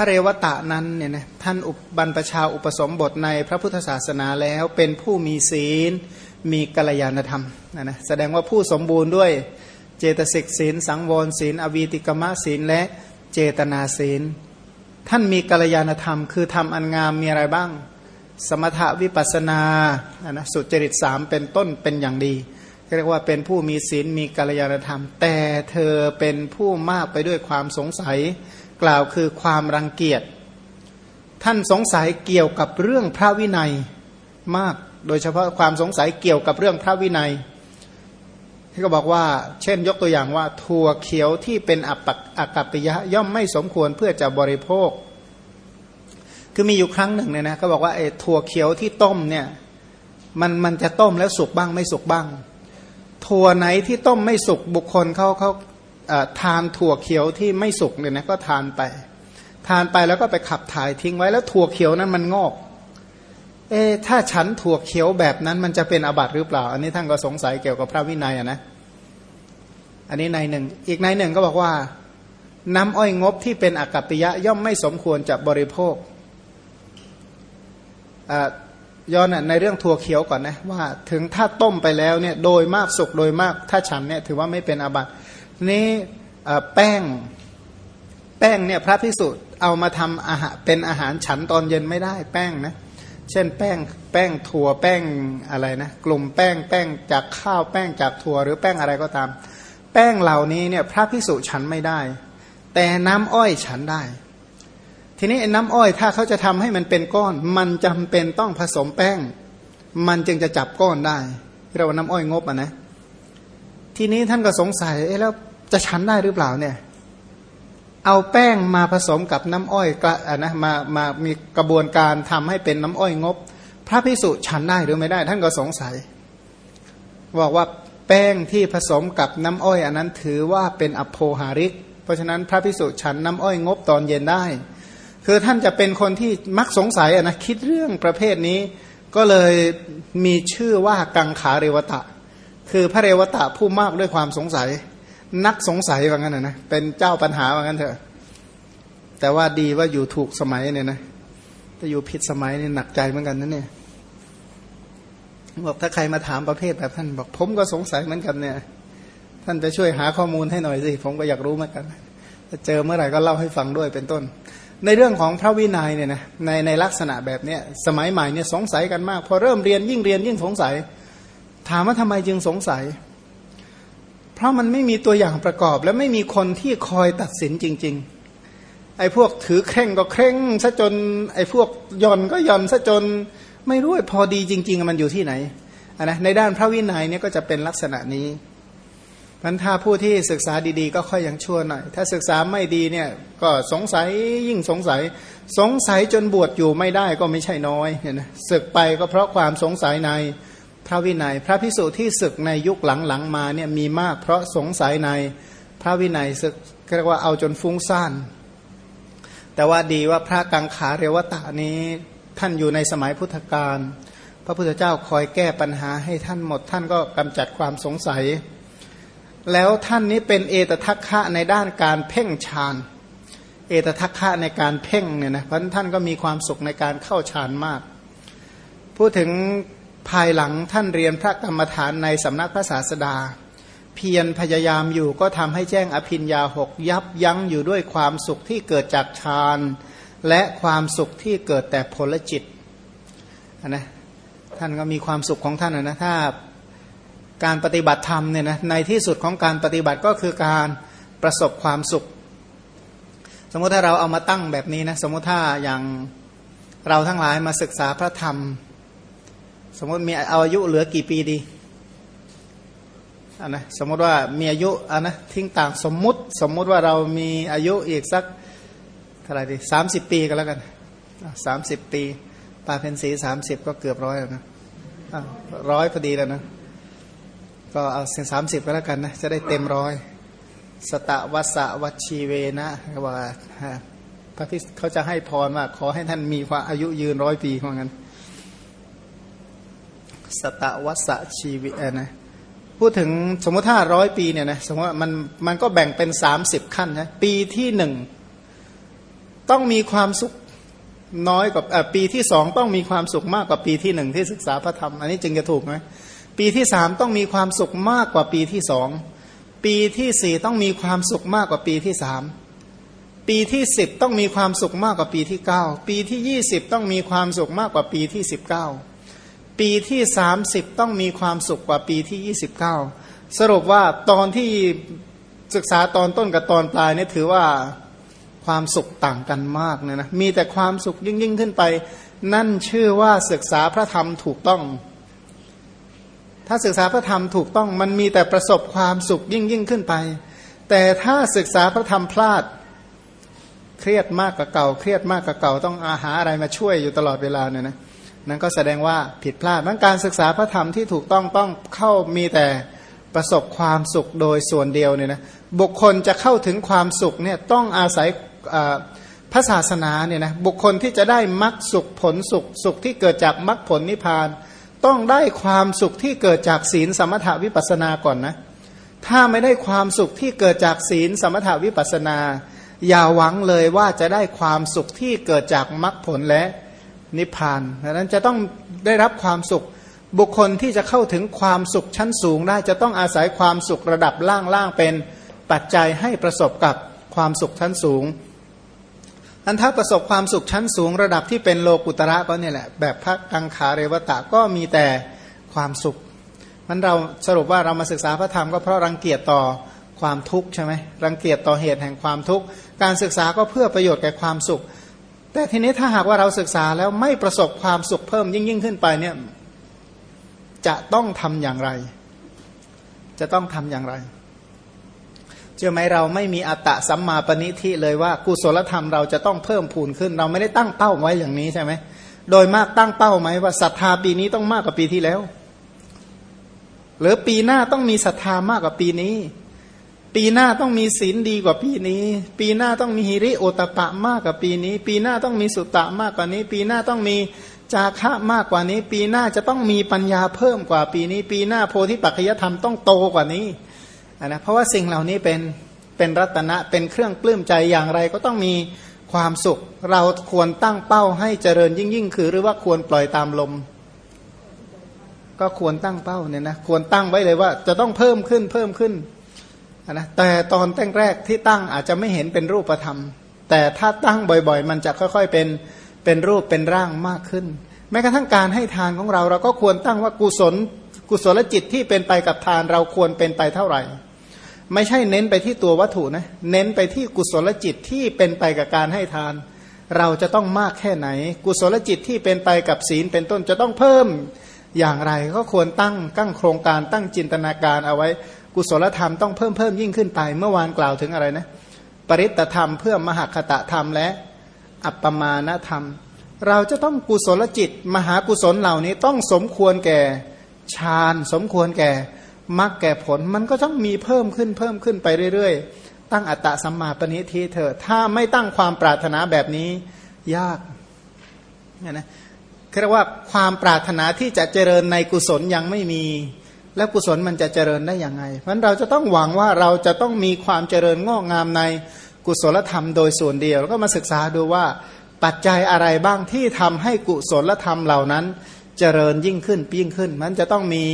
ระเรวตะนั้นเนี่ยนะท่านอุบรรพชาอุปสมบทในพระพุทธศาสนาแล้วเป็นผู้มีศีลมีกัลยาณธรรมนะนะแสดงว่าผู้สมบูรณ์ด้วยเจตสิกศีล สังวรศีล อวีติกมะศีล และเจตนาศีล ท่านมีกัลยาณธรรม คือทำอันงามมีอะไรบ้าง สมถะวิปัสนานะสุจริตสามเป็นต้นเป็นอย่างดีเรียกว่าเป็นผู้มีศีลมีกัลยาณธรรม แต่เธอเป็นผู้มากไปด้วยความสงสัย กล่าวคือความรังเกียจ ท่านสงสัยเกี่ยวกับเรื่องพระวินัยมาก โดยเฉพาะความสงสัยเกี่ยวกับเรื่องพระวินัยที่ก็บอกว่า เช่นยกตัวอย่างว่าถั่วเขียวที่เป็นอัปอกัปปิยะย่อมไม่สมควรเพื่อจะบริโภค คือมีอยู่ครั้งหนึ่งเนี่ยนะเขาบอกว่าไอ้ถั่วเขียวที่ต้มเนี่ยมันมันจะต้มแล้วสุกบ้างไม่สุกบ้าง ถั่วไหนที่ต้มไม่สุกบุคคลเขาเขา ทานถั่วเขียวที่ไม่สุกเนี่ยนะก็ทานไป ทานไปแล้วก็ไปขับถ่ายทิ้งไว้แล้วถั่วเขียวนั้นมันงอก เอ๊ถ้าฉันถั่วเขียวแบบนั้นมันจะเป็นอบัตหรือเปล่า อันนี้ท่านก็สงสัยเกี่ยวกับพระวินัยนะอันนี้ในหนึ่ง อีกในหนึ่งก็บอกว่า น้ำอ้อยงบที่เป็นอกัปปิยะย่อมไม่สมควรจะบริโภคย้อนในเรื่องถั่วเขียวก่อนนะว่า ถึงถ้าต้มไปแล้วเนี่ยโดยมากสุกโดยมาก ถ้าฉันเนี่ยถือว่าไม่เป็นอาบัติ นี้แป้งแป้งเนี่ยพระพิสุเอามาทำอาหารเป็นอาหารฉันตอนเย็นไม่ได้แป้งนะเช่นแป้งแป้งถั่วแป้งอะไรนะกลุ่มแป้งแป้งจากข้าวแป้งจากถั่วหรือแป้งอะไรก็ตาม แป้งเหล่านี้เนี่ยพระพิสุฉันไม่ได้ แต่น้ำอ้อยฉันได้ ทีนี้น้ำอ้อยถ้าเขาจะทำให้มันเป็นก้อน มันจำเป็นต้องผสมแป้ง มันจึงจะจับก้อนได้ เราว่าน้ำอ้อยงบอะนะทีนี้ท่านก็สงสัยเอ๊ะแล้ว จะฉันได้หรือเปล่าเนี่ย เอาแป้งมาผสมกับน้ำอ้อยกระนะมามามีกระบวนการทำให้เป็นน้ำอ้อยงบ พระพิสุฉันได้หรือไม่ได้ ท่านก็สงสัย บอกว่าแป้งที่ผสมกับน้ำอ้อย อันนั้นถือว่าเป็นอโภหาริก เพราะฉะนั้นพระพิสุฉันน้ำอ้อยงบตอนเย็นได้ คือท่านจะเป็นคนที่มักสงสัยนะคิดเรื่องประเภทนี้ ก็เลยมีชื่อว่ากังขาเรวตะ คือพระเรวตะผู้มากด้วยความสงสัย นักสงสัยว่างั้นนะเป็นเจ้าปัญหาว่างั้นเถอะ แต่ว่าดีว่าอยู่ถูกสมัยเนี่ยนะถ้าอยู่ผิดสมัยเนี่ยหนักใจเหมือนกันนะเนี่ยบอกถ้าใครมาถามประเภทแบบท่านบอกผมก็สงสัยเหมือนกันเนี่ย ท่านจะช่วยหาข้อมูลให้หน่อยสิผมก็อยากรู้เหมือนกันถ้าเจอเมื่อไหร่ก็เล่าให้ฟังด้วยเป็นต้น ในเรื่องของพระวินัยเนี่ยนะในในลักษณะแบบเนี้ยสมัยใหม่เนี่ยสงสัยกันมาก พอเริ่มเรียนยิ่งเรียนยิ่งสงสัย ถามว่าทำไมจึงสงสัย เพราะมันไม่มีตัวอย่างประกอบ และไม่มีคนที่คอยตัดสินจริง ๆ ไอ้พวกถือเคร่งก็เคร่งซะจน ไอ้พวกย่อนก็ย่อนซะจน ไม่รู้พอดีจริง ๆ มันอยู่ที่ไหนนะในด้านพระวินัยเนี่ยก็จะเป็นลักษณะนี้พันถ้าผู้ที่ศึกษาดีๆ ก็ค่อยยังชั่วหน่อย ถ้าศึกษาไม่ดีเนี่ยก็สงสัยยิ่งสงสัย สงสัยจนบวชอยู่ไม่ได้ก็ไม่ใช่น้อยเนี่ยนะศึกไปก็เพราะความสงสัยใน ระวินัย พระพิสุที่ศึกในยุคหลังๆมาเนี่ยมีมาก เพราะสงสัยในพระวินัยศึกเรียกว่าเอาจนฟุ้งซ่าน แต่ว่าดีว่าพระกังขาเรวตะนี้ท่านอยู่ในสมัยพุทธกาลพระพุทธเจ้าคอยแก้ปัญหาให้ท่านหมด ท่านก็กำจัดความสงสัย แล้วท่านนี้เป็นเอตทัคคะในด้านการเพ่งฌานเอตทัคคะในการเพ่งเนี่ยนะเพราะท่านก็มีความสุขในการเข้าฌานมาก พูดถึง ภายหลังท่านเรียนพระกรรมฐานในสำนักพระศาสดา เพียรพยายามอยู่ก็ทำให้แจ้งอภินยาหกยับยั้งอยู่ด้วยความสุขที่เกิดจากฌานและความสุขที่เกิดแต่ผลจิตนะท่านก็มีความสุขของท่านนะถ้าการปฏิบัติธรรมเนี่ยนะในที่สุดของการปฏิบัติก็คือการประสบความสุข สมมติถ้าเราเอามาตั้งแบบนี้นะสมมติถ้าอย่างเราทั้งหลายมาศึกษาพระธรรม สมมติมีเอาอายุเหลือกี่ปีดีอันนะสมมติว่ามีอายุอันนะทิ้งต่างสมมุติสมมุติว่าเรามีอายุอีกสักเท่าไหร่ดีสามสิบปีก็แล้วกันสามสิบปีปาเพนสีสามสิบก็เกือบร้อยแล้วนะร้อยพอดีแล้วนะก็เอาเส้นสามสิบก็แล้วกันนะจะได้เต็มร้อยสตะวัสวัชีเวนะว่าพระพิเขาจะให้พรว่าขอให้ท่านมีความอายุยืนร้อยปีเหมือนกัน สตวัสชีวิตนะพูดถึงสมมติถ้าร้อยปีเนี่ยนะสมมติว่ามันมันก็แบ่งเป็นสามสิบขั้นนะปีที่หนึ่งต้องมีความสุขน้อยกว่าปีที่สองต้องมีความสุขมากกว่าปีที่หนึ่งที่ศึกษาพระธรรม อันนี้จึงจะถูกไหมปีที่สามต้องมีความสุขมากกว่าปีที่สองปีที่สี่ต้องมีความสุขมากกว่าปีที่สามปีที่สิบต้องมีความสุขมากกว่าปีที่เก้าปีที่ยี่สิบต้องมีความสุขมากกว่าปีที่สิบเก้า ปีที่30ต้องมีความสุขกว่าปีที่29สรุปว่าตอนที่ศึกษาตอนต้นกับตอนปลายเนี่ยถือว่าความสุขต่างกันมากเนี่ยนะมีแต่ความสุขยิ่งยิ่งขึ้นไป นั่นชื่อว่าศึกษาพระธรรมถูกต้อง ถ้าศึกษาพระธรรมถูกต้องมันมีแต่ประสบความสุขยิ่งยิ่งขึ้นไป แต่ถ้าศึกษาพระธรรมพลาด เครียดมากกว่าเก่า เครียดมากกว่าเก่า ต้องอาหาอะไรมาช่วยอยู่ตลอดเวลาเนี่ยนะ นั่นก็แสดงว่าผิดพลาดดังการศึกษาพระธรรมที่ถูกต้องต้องเข้ามีแต่ประสบความสุขโดยส่วนเดียวเนี่ยนะบุคคลจะเข้าถึงความสุขเนี่ยต้องอาศัยพระศาสนาเนี่ยนะบุคคลที่จะได้มรรคสุขผลสุขสุขที่เกิดจากมรรคผลนิพพาน ต้องได้ความสุขที่เกิดจากศีลสมถาวิปัสนาก่อนนะถ้าไม่ได้ความสุขที่เกิดจากศีลสมถาวิปัสนา อย่าหวังเลยว่าจะได้ความสุขที่เกิดจากมรรคผลและ นิพพานดังนั้นจะต้องได้รับความสุข บุคคลที่จะเข้าถึงความสุขชั้นสูงได้จะต้องอาศัยความสุขระดับล่างๆเป็นปัจจัยให้ประสบกับความสุขชั้นสูงอันถ้าประสบความสุขชั้นสูงระดับที่เป็นโลกุตระก็เนี่ยแหละแบบพระกังขาเรวตะก็มีแต่ความสุขมันเราสรุปว่าเรามาศึกษาพระธรรมก็เพราะรังเกียจต่อความทุกข์ใช่ไหมรังเกียจต่อเหตุแห่งความทุกข์การศึกษาก็เพื่อประโยชน์แก่ความสุข แต่ทีนี้ถ้าหากว่าเราศึกษาแล้วไม่ประสบความสุขเพิ่มยิ่งยิ่งขึ้นไปเนี่ยจะต้องทำอย่างไร จะต้องทำอย่างไรเชื่อไหมเราไม่มีอัตตะสัมมาปณิทิเลยว่ากุศลธรรมเราจะต้องเพิ่มพูนขึ้น เราไม่ได้ตั้งเป้าไว้อย่างนี้ใช่ไหมโดยมากตั้งเป้าไหมว่าศรัทธาปีนี้ต้องมากกว่าปีที่แล้ว หรือปีหน้าต้องมีศรัทธามากกว่าปีนี้ ปีหน้าต้องมีศีลดีกว่าปีนี้ ปีหน้าต้องมีฮิริโอตปะมากกว่าปีนี้ ปีหน้าต้องมีสุตตะมากกว่านี้ ปีหน้าต้องมีจาคะมากกว่านี้ ปีหน้าจะต้องมีปัญญาเพิ่มกว่าปีนี้ ปีหน้าโพธิปัจจยธรรมต้องโตกว่านี้นะเพราะว่าสิ่งเหล่านี้เป็นเป็นรัตนะเป็นเครื่องปลื้มใจอย่างไรก็ต้องมีความสุข เราควรตั้งเป้าให้เจริญยิ่งยิ่งคือ หรือว่าควรปล่อยตามลม ก็ควรตั้งเป้าเนี่ยนะควรตั้งไว้เลยว่า จะต้องเพิ่มขึ้นเพิ่มขึ้น นะแต่ตอนแต่งแรกที่ตั้งอาจจะไม่เห็นเป็นรูปธรรม แต่ถ้าตั้งบ่อยๆ มันจะค่อยๆเป็นเป็นรูปเป็นร่างมากขึ้น แม้กระทั่งการให้ทานของเราเราก็ควรตั้งว่ากุศลกุศลจิตที่เป็นไปกับทานเราควรเป็นไปเท่าไหร่ ไม่ใช่เน้นไปที่ตัววัตถุนะเน้นไปที่กุศลจิตที่เป็นไปกับการให้ทาน เราจะต้องมากแค่ไหน กุศลจิตที่เป็นไปกับศีลเป็นต้นจะต้องเพิ่มอย่างไรก็ควรตั้งตั้งโครงการตั้งจินตนาการเอาไว้ กุศลธรรมต้องเพิ่มเพิ่มยิ่งขึ้นไป เมื่อวานกล่าวถึงอะไรนะ ปริตธรรมเพื่อมหคตะธรรมและอัปปมาณธรรม เราจะต้องกุศลจิต มหากุศลเหล่านี้ต้องสมควรแก่ฌานสมควรแก่มรรคแก่ผล มันก็ต้องมีเพิ่มขึ้นเพิ่มขึ้นไปเรื่อยๆ ตั้งอัตตะสัมมาปณิทิเถอะถ้าไม่ตั้งความปรารถนาแบบนี้ยากเนี่ยนะเรียกว่าความปรารถนาที่จะเจริญในกุศลยังไม่มี แล้วกุศลมันจะเจริญได้อยังไงเพราะนั้นเราจะต้องหวังว่าเราจะต้องมีความเจริญงอกงามในกุศลธรรมโดยส่วนเดียว แล้วก็มาศึกษาดูว่าปัจจัยอะไรบ้างที่ทำให้กุศลธรรมเหล่านั้น เจริญยิ่งขึ้นยิ่งขึ้น มันจะต้องมี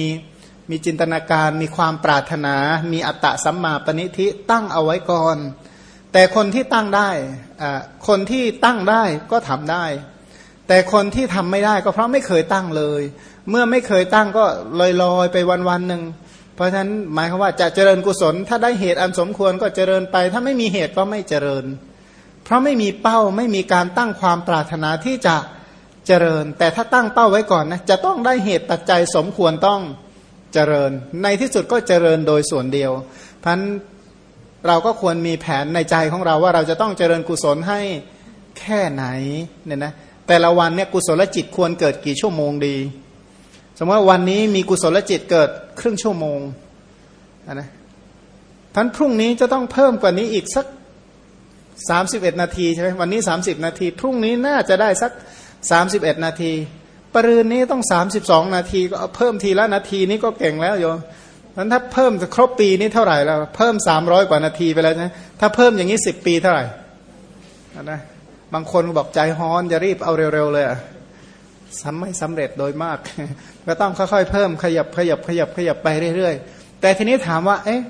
มีจินตนาการมีความปรารถนา มีอัตตะสัมมาปณิธิตั้งเอาไว้ก่อน แต่คนที่ตั้งได้คนที่ตั้งได้ก็ทำได้ แต่คนที่ทำไม่ได้ก็เพราะไม่เคยตั้งเลย เมื่อไม่เคยตั้งก็ลอยลอยไปวันวันหนึ่งเพราะฉะนั้นหมายความว่าจะเจริญกุศล ถ้าได้เหตุอันสมควรก็เจริญไป ถ้าไม่มีเหตุก็ไม่เจริญ เพราะไม่มีเป้าไม่มีการตั้งความปรารถนาที่จะเจริญ แต่ถ้าตั้งเป้าไว้ก่อนนะจะต้องได้เหตุปัจจัยสมควรต้องเจริญ ในที่สุดก็เจริญโดยส่วนเดียวพันเราก็ควรมีแผนในใจของเราว่าเราจะต้องเจริญกุศลให้แค่ไหนเนี่ยนะแต่ละวันเนี่ยกุศลจิตควรเกิดกี่ชั่วโมงดี สมมติว่าวันนี้มีกุศลจิตเกิดครึ่งชั่วโมงนะพันพรุ่งนี้จะต้องเพิ่มกว่านี้อีกสักสามสิบเอ็ดนาทีใช่ไหมวันนี้สามสิบนาที พรุ่งนี้น่าจะได้สักสามสิบเอ็ดนาทีปรืนนี้ต้องสามสิบสองนาทีก็เพิ่มทีละนาทีนี้ก็เก่งแล้วโยมนั้นถ้าเพิ่มจะครบปีนี้เท่าไหร่แล้ว เพิ่มสามร้อยกว่านาทีไปแล้วนะถ้าเพิ่มอย่างนี้สิบปีเท่าไหร่นะบางคนบอกใจฮ้อนจะรีบเอาเร็วๆเลยอะ ทำไม่สำเร็จโดยมาก ก็ต้องค่อยๆเพิ่มขยับขยับขยับขยับไปเรื่อยๆ แต่ทีนี้ถามว่า เอ๊ะ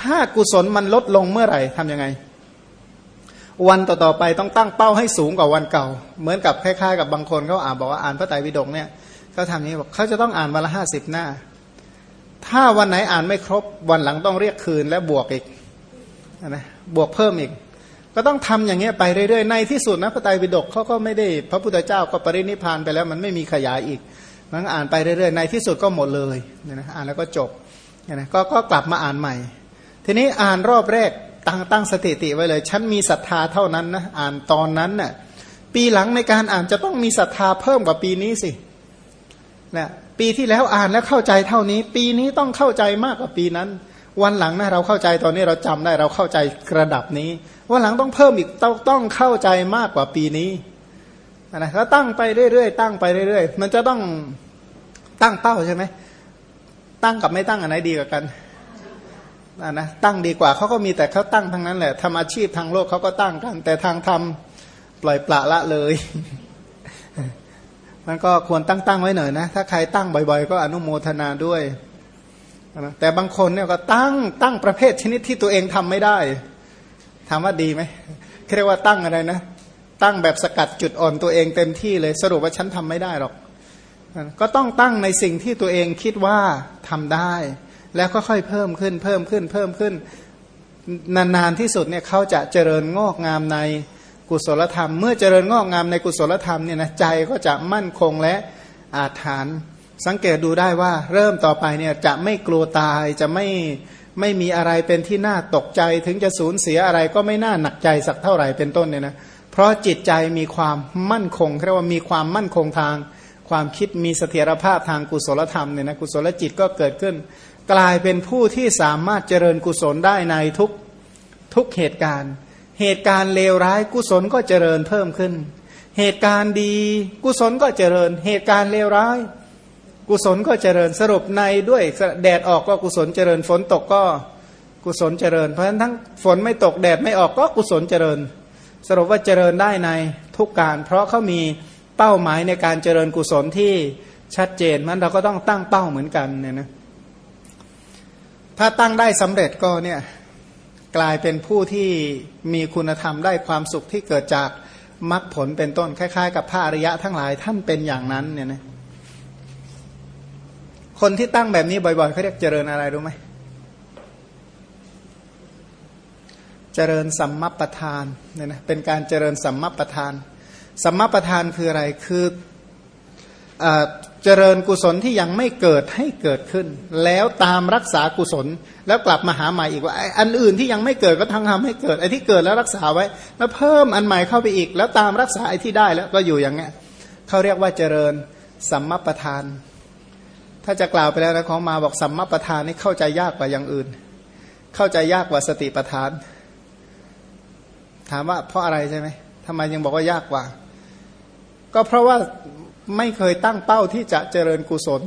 ถ้ากุศลมันลดลงเมื่อไหร่ทํำยังไง วันต่อๆไปต้องตั้งเป้าให้สูงกว่าวันเก่า เหมือนกับคล้ายๆกับบางคนเขาอ่านบอกว่าอ่านพระไตรปิฎกเนี่ยเขาทำนี้บอกเขาจะต้องอ่านวันละห้าสิบหน้า ถ้าวันไหนอ่านไม่ครบวันหลังต้องเรียกคืนและบวกอีกนะบวกเพิ่มอีก ก็ต้องทำอย่างเงี้ยไปเรื่อยๆในที่สุดนะพระไตรปิฎกเขาก็ไม่ได้พระพุทธเจ้าก็ปรินิพานไปแล้ว มันไม่มีขยายอีกมันอ่านไปเรื่อยๆในที่สุดก็หมดเลยเนี่ยนะอ่านแล้วก็จบเนี่ยนะก็ก็กลับมาอ่านใหม่ ทีนี้อ่านรอบแรกตั้งตั้งสติติไว้เลย ฉันมีศรัทธาเท่านั้นนะอ่านตอนนั้นน่ะปีหลังในการอ่านจะต้องมีศรัทธาเพิ่มกว่าปีนี้สินะปีที่แล้วอ่านแล้วเข้าใจเท่านี้ ปีนี้ต้องเข้าใจมากกว่าปีนั้น วันหลังนะเราเข้าใจตอนนี้เราจำได้เราเข้าใจระดับนี้ วันหลังต้องเพิ่มอีกต้องต้องเข้าใจมากกว่าปีนี้นะแล้วตั้งไปเรื่อยๆตั้งไปเรื่อยๆมันจะต้องตั้งเป้าใช่ไหมตั้งกับไม่ตั้งอันไหนดีกว่ากันนะนะตั้งดีกว่าเขาก็มีแต่เขาตั้งทั้งนั้นแหละทำอาชีพทางโลกเขาก็ตั้งกัน แต่ทางธรรมปล่อยปละละเลย มันก็ควรตั้งตั้งไว้หน่อยนะ ถ้าใครตั้งบ่อยๆ ก็อนุโมทนาด้วยนะแต่บางคนเนี่ยก็ตั้งตั้งประเภทชนิดที่ตัวเองทำไม่ได้ ถามว่าดีไหมเรียกว่าตั้งอะไรนะ ตั้งแบบสกัดจุดอ่อนตัวเองเต็มที่เลยสรุปว่าฉันทำไม่ได้หรอก ก็ต้องตั้งในสิ่งที่ตัวเองคิดว่าทำได้ แล้วก็ค่อยเพิ่มขึ้น เพิ่มขึ้น เพิ่มขึ้น นานๆที่สุดเนี่ยเขาจะเจริญงอกงามในกุศลธรรม เมื่อเจริญงอกงามในกุศลธรรมเนี่ยนะใจก็จะมั่นคงและอาถรรพ์สังเกตดูได้ว่าเริ่มต่อไปเนี่ยจะไม่กลัวตายจะไม่ ไม่มีอะไรเป็นที่น่าตกใจ ถึงจะสูญเสียอะไรก็ไม่น่าหนักใจสักเท่าไหร่เป็นต้นเนี่ยนะเพราะจิตใจมีความมั่นคงเรียกว่ามีความมั่นคงทาง ความคิดมีเสถียรภาพทางกุศลธรรมเนี่ยนะกุศลจิตก็เกิดขึ้น กลายเป็นผู้ที่สามารถเจริญกุศลได้ในทุกทุกเหตุการณ์ เหตุการณ์เลวร้ายกุศลก็เจริญเพิ่มขึ้น เหตุการณ์ดีกุศลก็เจริญ เหตุการณ์เลวร้าย กุศลก็เจริญสรุปในด้วยแดดออกก็กุศลเจริญฝนตกก็กุศลเจริญ เพราะฉะนั้นทั้งฝนไม่ตกแดดไม่ออกก็กุศลเจริญ สรุปว่าเจริญได้ในทุกการ เพราะเขามีเป้าหมายในการเจริญกุศลที่ชัดเจนมันเราก็ต้องตั้งเป้าเหมือนกันเนี่ยนะถ้าตั้งได้สำเร็จก็เนี่ยกลายเป็นผู้ที่มีคุณธรรมได้ความสุขที่เกิดจากมรรคผลเป็นต้นคล้าย ๆ กับพระอริยะทั้งหลายท่านเป็นอย่างนั้นเนี่ยนะ คนที่ตั้งแบบนี้บ่อยๆเขาเรียกเจริญอะไรรู้ไหมเจริญสัมมาประธานเนี่ยนะเป็นการเจริญสัมมาประธาน สัมมาประธานคืออะไรคืออเจริญกุศลที่ยังไม่เกิดให้เกิดขึ้น แล้วตามรักษากุศลแล้วกลับมาหาใหม่อีกว่าอันอื่นที่ยังไม่เกิดก็ทั้งทำให้เกิดไอ้ที่เกิดแล้วรักษาไว้ แล้วเพิ่มอันใหม่เข้าไปอีก แล้วตามรักษาไอ้ที่ได้แล้วก็อยู่อย่างเงี้ยเขาเรียกว่าเจริญสัมมาประธาน ถ้าจะกล่าวไปแล้วนะของมาบอกสัมมาประธานนี่เข้าใจยากกว่าอย่างอื่น เข้าใจยากกว่าสติประธาน ถามว่าเพราะอะไรใช่ไหมทำไมยังบอกว่ายากกว่า ก็เพราะว่าไม่เคยตั้งเป้าที่จะเจริญกุศล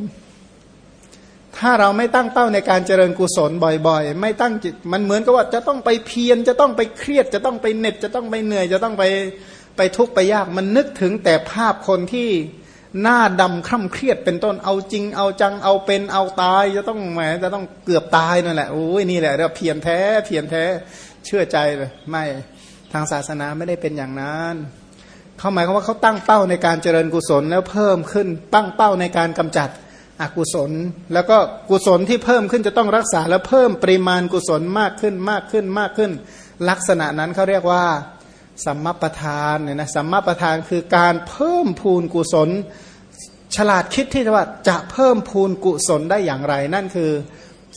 ถ้าเราไม่ตั้งเป้าในการเจริญกุศลบ่อยๆ ไม่ตั้งจิตมันเหมือนกับว่าจะต้องไปเพียรจะต้องไปเครียด จะต้องไปเหน็ดจะต้องไปเหนื่อย จะต้องไปไปทุกข์ไปยากมันนึกถึงแต่ภาพคนที่ หน้าดำคร่ำเครียดเป็นต้นเอาจริง เอาจังเอาเป็นเอาตายจะต้องแหมจะต้องเกือบตายนั่นแหละโอ้ยนี่แหละเราเพียรแท้เพียรแท้เชื่อใจเลยไม่ทางศาสนาไม่ได้เป็นอย่างนั้นเขาหมายความว่าเขาตั้งเป้าในการเจริญกุศลแล้วเพิ่มขึ้นตั้งเป้าในการกำจัดอกุศล แล้วก็กุศลที่เพิ่มขึ้นจะต้องรักษาแล้วเพิ่มปริมาณกุศลมากขึ้นมากขึ้นมากขึ้น ลักษณะนั้นเขาเรียกว่า สัมมาประธานเนี่ยนะสัมมาประธานคือการเพิ่มพูนกุศล ฉลาดคิดที่ว่าจะเพิ่มพูนกุศลได้อย่างไร นั่นคือ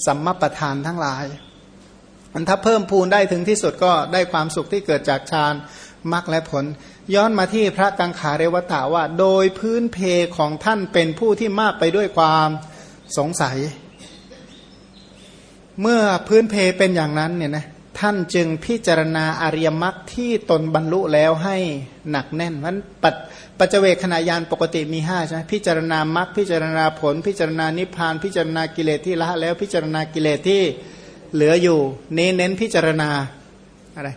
สัมมาประธานทั้งหลายมันถ้าเพิ่มพูนได้ถึงที่สุดก็ได้ความสุขที่เกิดจากฌานมรรคและผล ย้อนมาที่พระกังขาเรวตาว่า โดยพื้นเพของท่านเป็นผู้ที่มากไปด้วยความสงสัย เมื่อพื้นเพเป็นอย่างนั้นเนี่ยนะ ท่านจึงพิจารณาอริยมรรคที่ตนบรรลุแล้วให้หนักแน่นมันปัจปัจเวกขณะยานปกติมีห้าใช่ไหมพิจารณามรรคพิจารณาผล พิจารณานิพพาน พิจารณากิเลสที่ละแล้วพิจารณากิเลสที่เหลืออยู่เน้นเน้นพิจารณาอะไร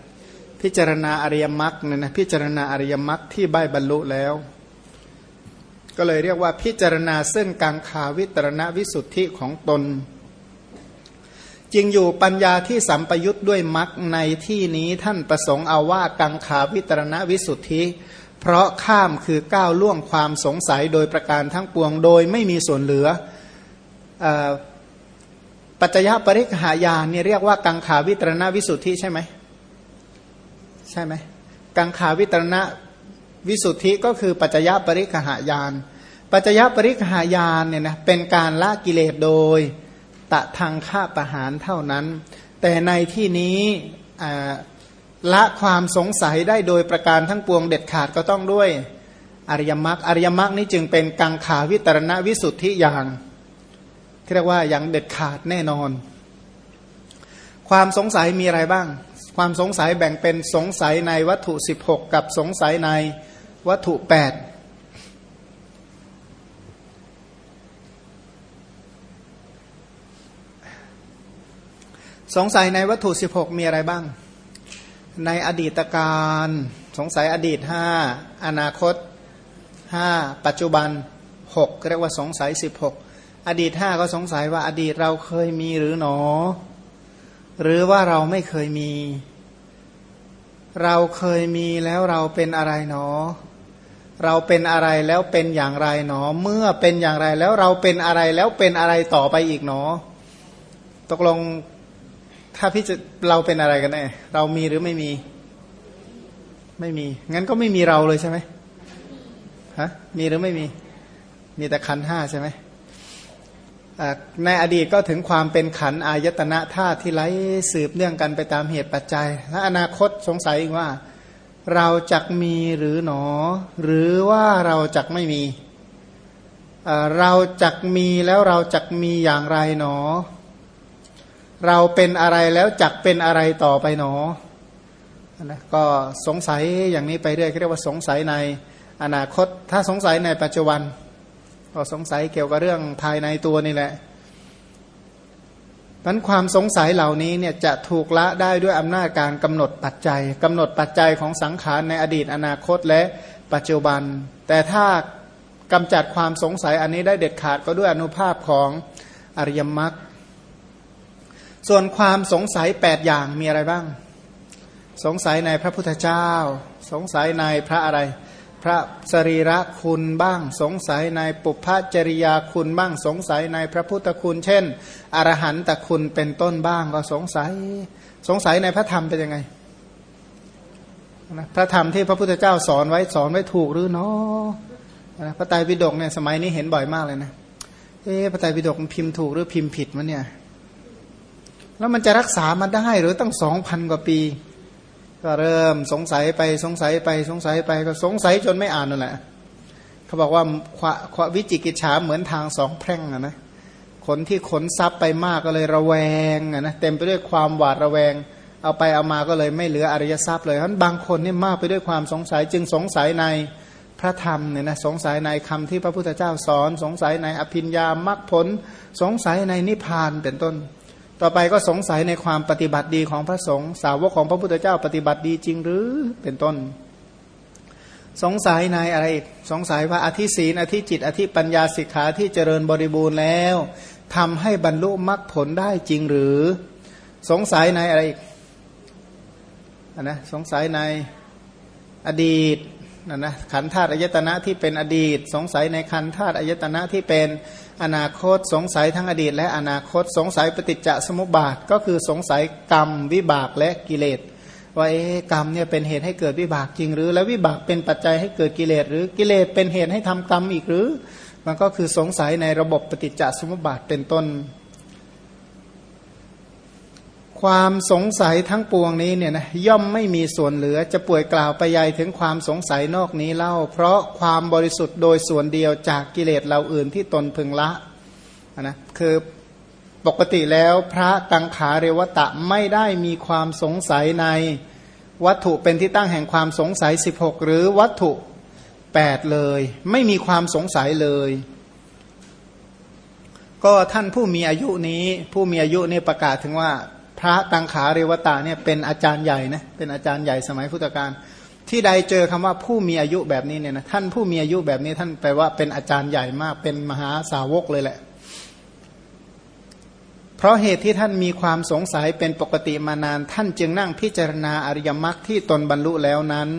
พิจารณาอริยมรรคเนี่ยนะพิจารณาอริยมรรคที่ใบบรรลุแล้ว ก็เลยเรียกว่าพิจารณาซึ่งกังขาวิตรณวิสุทธิของตน จริงอยู่ปัญญาที่สัมปยุทธ์ด้วยมรรคในที่นี้ท่านประสงค์เอาว่ากังขาวิตรณวิสุทธิ เพราะข้ามคือก้าวล่วงความสงสัยโดยประการทั้งปวงโดยไม่มีส่วนเหลืออปัจจยปริหายานเนี่ยเรียกว่ากังขาวิตรณวิสุทธิใช่ไหมใช่ไหมกังขาวิตรณวิสุทธิก็คือปัจจยปริหายาน ปัจจยปริหายานเนี่ยนะเป็นการละกิเลสโดย ตะทางฆ่าประหารเท่านั้น แต่ในที่นี้ละความสงสัยได้โดยประการทั้งปวงเด็ดขาดก็ต้องด้วยอริยมรรคอริยมรรคนี้จึงเป็นกังขาวิตรณวิสุทธิอย่างเรียกว่าอย่างเด็ดขาดแน่นอน ความสงสัยมีอะไรบ้าง ความสงสัยแบ่งเป็นสงสัยในวัตถุ 16 กับสงสัยในวัตถุ 8 สงสัยในวัตถุ 16 มีอะไรบ้าง ในอดีตการสงสัยอดีต 5 อนาคต 5 ปัจจุบัน 6 เรียกว่าสงสัย 16 อดีต 5 ก็สงสัยว่าอดีตเราเคยมีหรือหนอ หรือว่าเราไม่เคยมี เราเคยมีแล้วเราเป็นอะไรหนอ เราเป็นอะไรแล้วเป็นอย่างไรหนอ เมื่อเป็นอย่างไรแล้วเราเป็นอะไรแล้วเป็นอะไรต่อไปอีกหนอ ตกลง ถ้าพี่จะเราเป็นอะไรกันแน่เรามีหรือไม่มี ไม่มี งั้นก็ไม่มีเราเลยใช่ไหมฮะมีหรือไม่มี มีแต่ขันห้าใช่ไหมในอดีตก็ถึงความเป็นขันอายตนะธาตุที่ไล่สืบเนื่องกันไปตามเหตุปัจจัย และอนาคตสงสัยว่า เราจักมีหรือหนอ หรือว่าเราจักไม่มี เราจักมีแล้วเราจักมีอย่างไรหนอ เราเป็นอะไรแล้วจักเป็นอะไรต่อไปหนอนะก็สงสัยอย่างนี้ไปเรื่อยเรียกว่าสงสัยในอนาคต ถ้าสงสัยในปัจจุบัน ก็สงสัยเกี่ยวกับเรื่องภายในตัวนี่แหละนั้นความสงสัยเหล่านี้เนี่ยจะถูกละได้ด้วยอำนาจการกำหนดปัจจัยกำหนดปัจจัยของสังขารในอดีตอนาคตและปัจจุบัน แต่ถ้ากำจัดความสงสัยอันนี้ได้เด็ดขาดก็ด้วยอนุภาพของอริยมรรค ส่วนความสงสัย 8 อย่างมีอะไรบ้าง สงสัยในพระพุทธเจ้า สงสัยในพระอะไร พระสรีระคุณบ้าง สงสัยในปุพพจริยาคุณบ้าง สงสัยในพระพุทธคุณ เช่น อรหันตคุณเป็นต้นบ้างก็สงสัย สงสัยในพระธรรมเป็นยังไงพระธรรมที่พระพุทธเจ้าสอนไว้สอนไว้ถูกหรือเนาะพระไตรปิฎกเนี่ยสมัยนี้เห็นบ่อยมากเลยนะเอ๊พระไตรปิฎกพิมพ์ถูกหรือพิมพ์ผิดมันเนี่ย แล้วมันจะรักษามาได้หรือตั้งสองพันกว่าปี ก็เริ่มสงสัยไปสงสัยไปสงสัยไปก็สงสัยจนไม่อ่านนั่นแหละเขาบอกว่าคววิจิกิจฉาเหมือนทางสองแพร่งอะนะคนที่ขนทรัพย์ไปมากก็เลยระแวงนะเต็มไปด้วยความหวาดระแวง เอาไปเอามาก็เลยไม่เหลืออริยทรัพย์เลยเพราะบางคนนี่มากไปด้วยความสงสัยจึงสงสัยในพระธรรมเนี่ยนะสงสัยในคำที่พระพุทธเจ้าสอน สงสัยในอภิญญามรรคผล สงสัยในนิพพานเป็นต้น ต่อไปก็สงสัยในความปฏิบัติดีของพระสงฆ์สาวกของพระพุทธเจ้าปฏิบัติดีจริงหรือเป็นต้น สงสัยในอะไรสงสัยว่าอธิศีนอธิจิต อธิปัญญาสิกขาที่เจริญบริบูรณ์แล้วทำให้บรรลุมรรคผลได้จริงหรือ สงสัยในอะไรนนะสงสัยในอดีตนะนะขันธาตุอายตนะที่เป็นอดีต สงสัยในขันธาตุอายตนะที่เป็น อนาคตสงสัยทั้งอดีต และอนาคตสงสัยปฏิจจสมุปบาท ก็คือสงสัยกรรมวิบากและกิเลสว่าเอกรรมเนี่ยเป็นเหตุให้เกิดวิบากจริงหรือ แล้ววิบากเป็นปัจจัยให้เกิดกิเลสหรือกิเลสเป็นเหตุให้ทำกรรมอีกหรือ มันก็คือสงสัยในระบบปฏิจจสมุปบาทเป็นต้น ความสงสัยทั้งปวงนี้เนี่ยนะย่อมไม่มีส่วนเหลือจะป่วยกล่าวไปใหญ่ถึงความสงสัยนอกนี้เล่า เพราะความบริสุทธิ์โดยส่วนเดียวจากกิเลสเราอื่นที่ตนพึงละนะคือปกติแล้วพระตังขาเรวตะไม่ได้มีความสงสัยในวัตถุเป็นที่ตั้งแห่งความสงสัย 16 หรือวัตถุ 8 เลย ไม่มีความสงสัยเลย ก็ท่านผู้มีอายุนี้ ผู้มีอายุนี่ประกาศถึงว่า พระตังขาเรวตะเนี่ยเป็นอาจารย์ใหญ่นะเป็นอาจารย์ใหญ่สมัยพุทธกาลที่ใดเจอคำว่าผู้มีอายุแบบนี้เนี่ยนะท่านผู้มีอายุแบบนี้ท่านแปลว่าเป็นอาจารย์ใหญ่มากเป็นมหาสาวกเลยแหละ เพราะเหตุที่ท่านมีความสงสัยเป็นปกติมานาน ท่านจึงนั่งพิจารณาอริยมรรคที่ตนบรรลุแล้วนั้น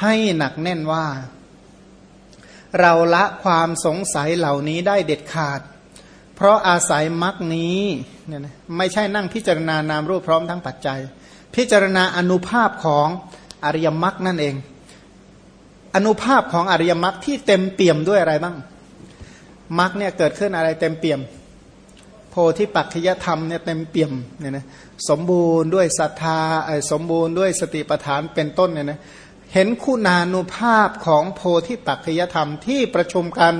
ให้หนักแน่นว่า เราละความสงสัยเหล่านี้ได้เด็ดขาด เพราะอาศัยมรรคนี้เนี่ยนะไม่ใช่นั่งพิจารณานามรูปพร้อมทั้งปัจจัย พิจารณาอนุภาพของอริยมรรคนั่นเอง อนุภาพของอริยมรรคที่เต็มเปี่ยมด้วยอะไรบ้างมรรคเนี่ยเกิดขึ้นอะไรเต็มเปี่ยม โพธิปัจจยธรรมเนี่ยเต็มเปี่ยมเนี่ยนะสมบูรณ์ด้วยศรัทธาสมบูรณ์ด้วยสติปัฏฐานเป็นต้นเนี่ยนะ เห็นคุณานุภาพของโพธิปัจจยธรรมที่ประชุมกัน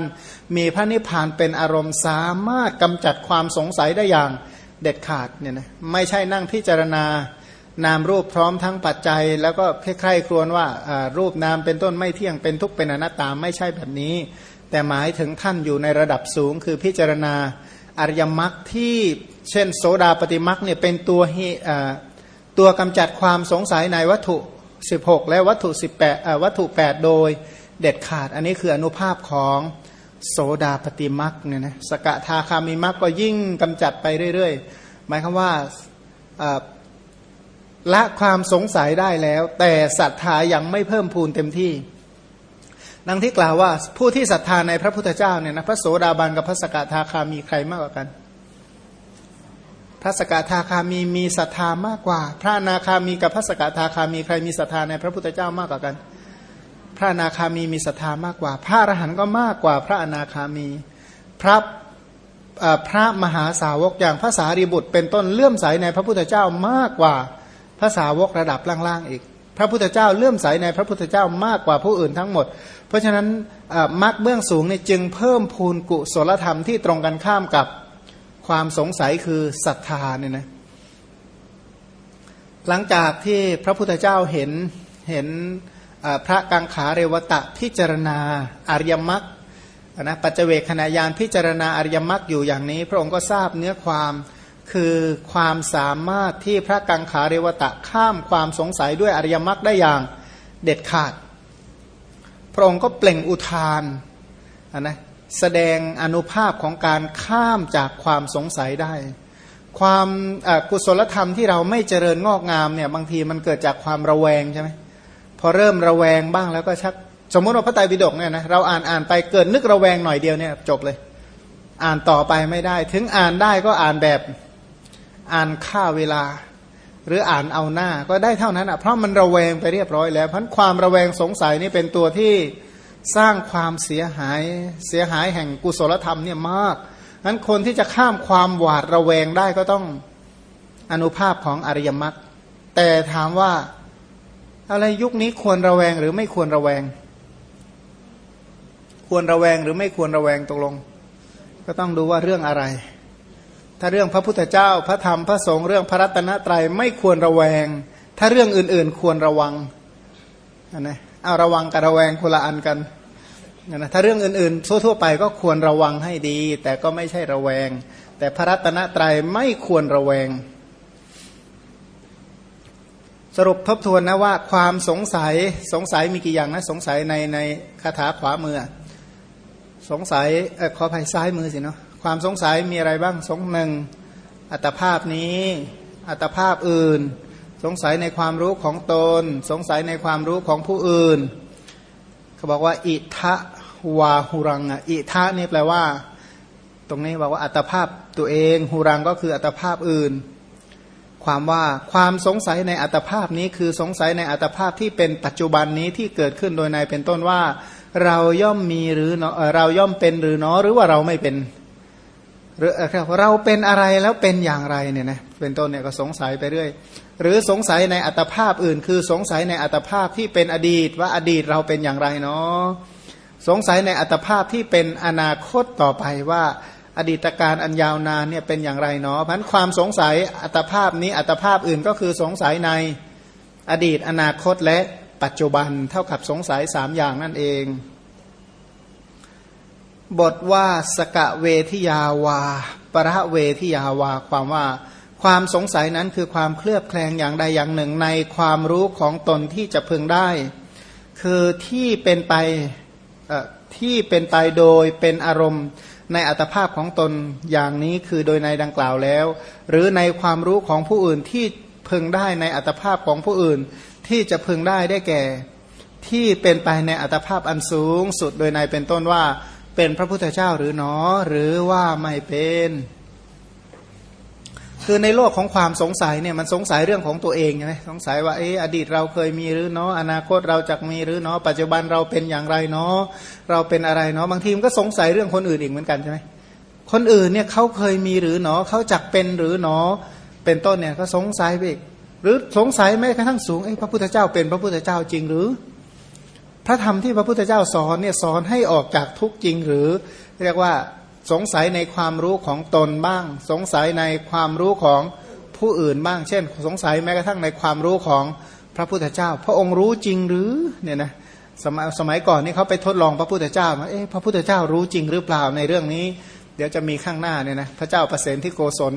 มีพระนิพพานเป็นอารมณ์สามารถกำจัดความสงสัยได้อย่างเด็ดขาดเนี่ยนะไม่ใช่นั่งพิจารณานามรูปพร้อมทั้งปัจจัย แล้วก็ใคร่ครวญว่ารูปนามเป็นต้นไม่เที่ยงเป็นทุกข์เป็นอนัตตาไม่ใช่แบบนี้ แต่หมายถึงท่านอยู่ในระดับสูง คือพิจารณาอริยมรรคที่เช่น โสดาปฏิมรรคเนี่ยเป็นตัวตัวกำจัดความสงสัยในวัตถุ 16 และวัตถุ18วัตถุ 8 โดยเด็ดขาด อันนี้คืออนุภาพของโสดาปฏิมรรคเนี่ยนะสกทาคามิมรรคก็ยิ่งกำจัดไปเรื่อยๆ หมายความว่าละความสงสัยได้แล้ว แต่ศรัทธายังไม่เพิ่มพูนเต็มที่ ดังที่กล่าวว่าผู้ที่ศรัทธาในพระพุทธเจ้าเนี่ยนะพระโสดาบันกับพระสกทาคามีใครมากกว่ากัน พระสกทาคามีมีศรัทธามากกว่า พระนาคามีกับพระสกทาคามีใครมีศรัทธาในพระพุทธเจ้ามากกว่ากัน พระนาคามีมีศรัทธามากกว่า พระอรหันต์ก็มากกว่า พระอนาคามี พระพระมหาสาวกอย่างพระสารีบุตร เป็นต้นเลื่อมใสในพระพุทธเจ้ามากกว่าพระสาวกระดับล่างๆอีก พระพุทธเจ้าเลื่อมใสในพระพุทธเจ้ามากกว่าผู้อื่นทั้งหมด เพราะฉะนั้นมรรคเบื้องสูงนี่จึงเพิ่มพูนกุศลธรรมที่ตรงกันข้ามกับ ความสงสัยคือศรัทธาเนี่ยนะหลังจากที่พระพุทธเจ้าเห็นเห็นพระกังขาเรวตะพิจารณาอริยมรรคนะปัจเจเวคขณะยานพิจารณาอริยมรรคอยู่อย่างนี้ พระองค์ก็ทราบเนื้อความคือความสามารถที่พระกังขาเรวตะข้ามความสงสัยด้วยอริยมรรคได้อย่างเด็ดขาด พระองค์ก็เปล่งอุทานนะ แสดงอนุภาพของการข้ามจากความสงสัยได้ ความกุศลธรรมที่เราไม่เจริญงอกงามเนี่ยบางทีมันเกิดจากความระแวงใช่ไหมพอเริ่มระแวงบ้างแล้วก็ชักสมมติว่าพระไตรปิฎกเนี่ยนะเราอ่านอ่านไปเกิดนึกระแวงหน่อยเดียวเนี่ยจบเลย อ่านต่อไปไม่ได้ ถึงอ่านได้ก็อ่านแบบอ่านค่าเวลา หรืออ่านเอาหน้าก็ได้เท่านั้นอะเพราะมันระแวงไปเรียบร้อยแล้ว เพราะความระแวงสงสัยนี่เป็นตัวที่ สร้างความเสียหายเสียหายแห่งกุศลธรรมเนี่ยมากนั้นคนที่จะข้ามความหวาดระแวงได้ก็ต้องอนุภาพของอริยมรรคแต่ถามว่าอะไรยุคนี้ควรระแวงหรือไม่ควรระแวง ควรระแวงหรือไม่ควรระแวงตกลง ก็ต้องดูว่าเรื่องอะไร ถ้าเรื่องพระพุทธเจ้าพระธรรมพระสงฆ์เรื่องพระรัตนตรัยไม่ควรระแวง ถ้าเรื่องอื่น ๆ ควรระวังนะ เอาระวังกับระแวงคนละอันกันนะถ้าเรื่องอื่นๆทั่วๆไปก็ควรระวังให้ดี แต่ก็ไม่ใช่ระแวง แต่พระรัตนตรัยไม่ควรระแวง สรุปทบทวนนะว่าความสงสัยสงสัยมีกี่อย่างนะสงสัยในในคาถาขวามือ สงสัยเออขอภัยซ้ายมือสิเนาะความสงสัยมีอะไรบ้างสงหนึ่งอัตภาพนี้ อัตภาพอื่น สงสัยในความรู้ของตน สงสัยในความรู้ของผู้อื่น เขาบอกว่าอิทะวาหุรังอิทะนี่แปลว่า ตรงนี้บอกว่าอัตภาพตัวเองหุรังก็คืออัตภาพอื่น ความว่าความสงสัยในอัตภาพนี้คือสงสัยในอัตภาพที่เป็นปัจจุบันนี้ที่เกิดขึ้นโดยในเป็นต้นว่า เราย่อมมีหรือเนาะเราย่อมเป็นหรือเนาะหรือว่าเราไม่เป็นหรือเราเป็นอะไรแล้วเป็นอย่างไรเนี่ยนะเป็นต้นเนี่ยก็สงสัยไปเรื่อย หรือสงสัยในอัตภาพอื่น คือสงสัยในอัตภาพที่เป็นอดีตว่าอดีตเราเป็นอย่างไรเนาะสงสัยในอัตภาพที่เป็นอนาคตต่อไปว่าอดีตการอันยาวนานเนี่ยเป็นอย่างไรเนาะเพราะความสงสัยอัตภาพนี้อัตภาพอื่นก็คือสงสัยในอดีตอนาคตและปัจจุบันเท่ากับสงสัยสามอย่างนั่นเอง บทว่าสกะเวทิยาวา ประเวทิยาวา ความว่า ความสงสัยนั้นคือความเคลือบแคลงอย่างใดอย่างหนึ่งในความรู้ของตนที่จะพึงได้ คือที่เป็นไปที่เป็นไปโดยเป็นอารมณ์ในอัตภาพของตนอย่างนี้คือโดยในดังกล่าวแล้ว หรือในความรู้ของผู้อื่นที่พึงได้ในอัตภาพของผู้อื่น ที่จะพึงได้ได้แก่ ที่เป็นไปในอัตภาพอันสูงสุดโดยในเป็นต้นว่าเป็นพระพุทธเจ้าหรือหนอ หรือว่าไม่เป็น คือในโลกของความสงสัยเนี่ยมันสงสัยเรื่องของตัวเองใช่ไหมสงสัยว่าเอออดีตเราเคยมีหรือเนาะอนาคตเราจะมีหรือเนาะปัจจุบันเราเป็นอย่างไรเนาะเราเป็นอะไรเนาะบางทีมันก็สงสัยเรื่องคนอื่นอีกเหมือนกันใช่ไหมคนอื่นเนี่ยเขาเคยมีหรือเนาะเขาจักเป็นหรือเนาะเป็นต้นเนี่ยก็สงสัยไปอีกหรือสงสัยแม้กระทั่งสูงไอ้พระพุทธเจ้าเป็นพระพุทธเจ้าจริงหรือ พระธรรมที่พระพุทธเจ้าสอนเนี่ยสอนให้ออกจากทุกจริงหรือ เรียกว่า สงสัยในความรู้ของตนบ้าง สงสัยในความรู้ของผู้อื่นบ้าง เช่น สงสัยแม้กระทั่งในความรู้ของพระพุทธเจ้า พระองค์รู้จริงหรือเนี่ยนะสมัยสมัยก่อนนี่เขาไปทดลองพระพุทธเจ้าว่าเอ๊ะพระพุทธเจ้ารู้จริงหรือเปล่าในเรื่องนี้ เดี๋ยวจะมีข้างหน้าเนี่ยนะพระเจ้าประเสนที่โกศล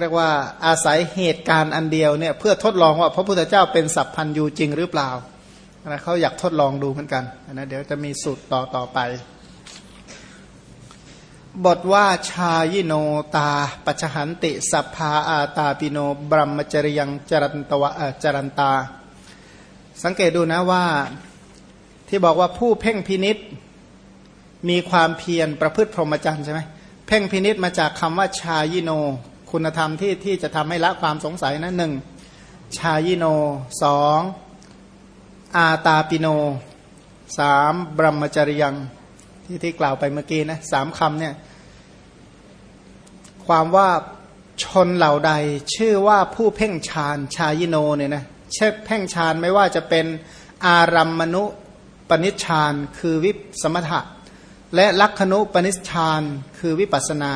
เรียกว่าอาศัยเหตุการณ์อันเดียวเนี่ยเพื่อทดลองว่าพระพุทธเจ้าเป็นสัพพันยูจริงหรือเปล่านะเขาอยากทดลองดูเหมือนกันนะเดี๋ยวจะมีสูตรต่อต่อไป บทว่าชายิโนตา ปัจหันติสัพพาอาตาปิโนบรมจริยังจรันตวะจรันตา สังเกตดูนะว่าที่บอกว่าผู้เพ่งพินิษมีความเพียรประพฤติพรหมจรรย์ใช่ไหมเพ่งพินิษมาจากคำว่าชายิโน คุณธรรมที่ที่จะทำให้ละความสงสัยนะหนึ่งชายิโนสองอาตาปิโนสามบรมจริยัง ที่ที่กล่าวไปเมื่อกี้นะสามคำเนี่ย ความว่าชนเหล่าใด ชื่อว่าผู้เพ่งฌานชายิโนเนี่ยนะเช่เพ่งฌานไม่ว่าจะเป็นอารัมมณุปนิชฌานคือวิสมถะ และลักขณุปนิชฌานคือวิปัสนา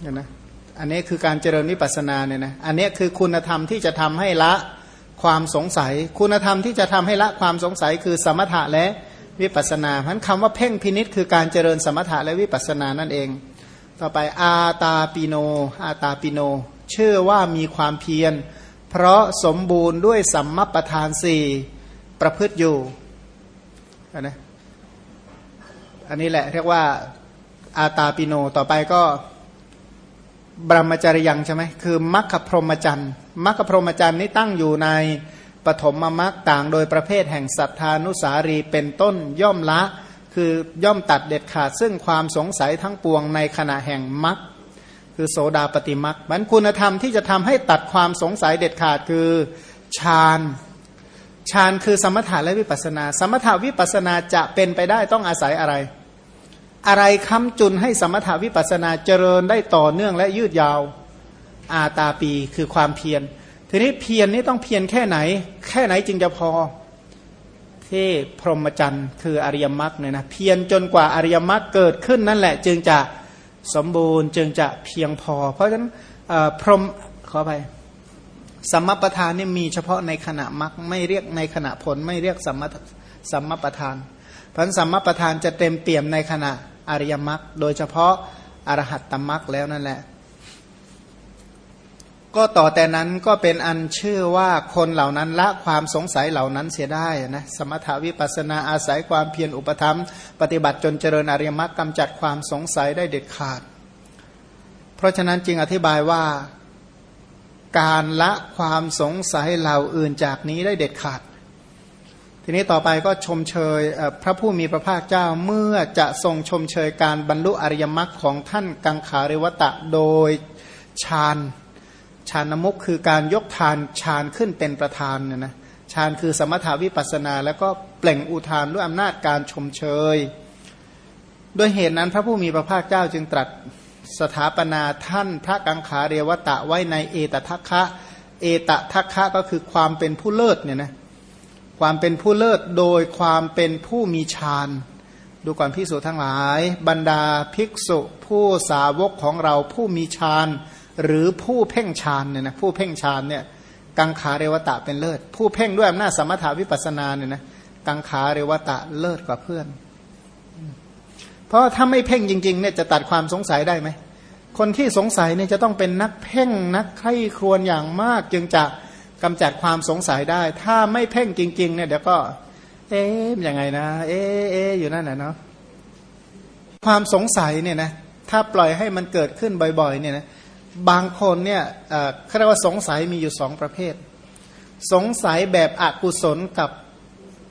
เนี่ยนะอันนี้คือการเจริญวิปัสนาเนี่ยนะอันนี้คือคุณธรรมที่จะทำให้ละความสงสัย คุณธรรมที่จะทำให้ละความสงสัยคือสมถะและ วิปัสนาเพราะคำว่าเพ่งพินิษคือการเจริญสมถะและวิปัสนานั่นเอง ต่อไปอาตาปิโน อาตาปิโนเชื่อว่ามีความเพียร เพราะสมบูรณ์ด้วยสัมมปทานสี่ประพฤติอยู่นะอันนี้แหละเรียกว่าอาตาปิโนต่อไปก็บรมจริยังใช่ไหมคือมัคคพรหมจันทร์มัคคพรหมจันทร์นี้ตั้งอยู่ใน ปฐมมรรคต่างโดยประเภทแห่งศรัทธานุสารีเป็นต้นย่อมละ คือย่อมตัดเด็ดขาดซึ่งความสงสัยทั้งปวงในขณะแห่งมรรคคือโสดาปฏิมรรคมันคุณธรรมที่จะทำให้ตัดความสงสัยเด็ดขาดคือฌานฌานคือสมถะและวิปัสนา สมถะวิปัสนาจะเป็นไปได้ต้องอาศัยอะไร อะไรค้ำจุนให้สมถะวิปัสนาเจริญได้ต่อเนื่องและยืดยาว อาตาปีคือความเพียร ทีนี้เพียรนี้ต้องเพียรแค่ไหน แค่ไหนจึงจะพอ ที่พรหมจรรย์คืออริยมรรคเนี่ยนะเพียรจนกว่าอริยมรรคเกิดขึ้นนั่นแหละ จึงจะสมบูรณ์จึงจะเพียงพอ เพราะฉะนั้นพรหมขอไปสัมมาประธานนี่มีเฉพาะในขณะมรรคไม่เรียกในขณะผลไม่เรียกสัมมาสัมมาประธานเพราะสัมมาประธานจะเต็มเปี่ยมในขณะอริยมรรคโดยเฉพาะอรหัตตมรรคแล้วนั่นแหละ ก็ต่อแต่นั้นก็เป็นอันเชื่อว่าคนเหล่านั้นละความสงสัยเหล่านั้นเสียได้นะสมถาวิปัสนาอาศัยความเพียรอุปธรรม ปฏิบัติจนเจริญอริยมรรคกำจัดความสงสัยได้เด็ดขาด เพราะฉะนั้นจึงอธิบายว่าการละความสงสัยเหล่าอื่นจากนี้ได้เด็ดขาด ทีนี้ต่อไปก็ชมเชยพระผู้มีพระภาคเจ้าเมื่อจะทรงชมเชยการบรรลุอริยมรรคของท่านกังขาริวตะโดยฌาน ฌานมุกคือการยกทานฌานขึ้นเป็นประธานเนี่ยนะฌานคือสมถาวิปัสนา แล้วก็เปล่งอุทานด้วยอำนาจการชมเชย ด้วยเหตุนั้นพระผู้มีพระภาคเจ้าจึงตรัสสถาปนาท่านพระกังขาเรวตะไว้ในเอตทัคคะ เอตทัคคะก็คือความเป็นผู้เลิศเนี่ยนะความเป็นผู้เลิศโดยความเป็นผู้มีฌานดูก่อนพิสูจทั้งหลาย บรรดาภิกษุผู้สาวกของเราผู้มีฌาน หรือผู้เพ่งฌานเนี่ยนะผู้เพ่งฌานเนี่ยกังขาเรวตะเป็นเลิศ ผู้เพ่งด้วยอำนาจสมถาวิปัสนาเนี่ยนะกังขาเรวตะเลิศกว่าเพื่อน เพราะถ้าไม่เพ่งจริงๆเนี่ยจะตัดความสงสัยได้ไหมคนที่สงสัยเนี่ยจะต้องเป็นนักเพ่งนักใคร่ครวญอย่างมาก จึงจะกำจัดความสงสัยได้ ถ้าไม่เพ่งจริง ๆ เนี่ยเดี๋ยวก็ เอ๊ะยังไงนะ เอ๊ะเอ๊ะอยู่นั่นแหละเนาะความสงสัยเนี่ยนะถ้าปล่อยให้มันเกิดขึ้นบ่อยๆ เนี่ยนะ บางคนเนี่ยเขาเรียกว่าสงสัยมีอยู่สองประเภท สงสัยแบบอกุศลกับ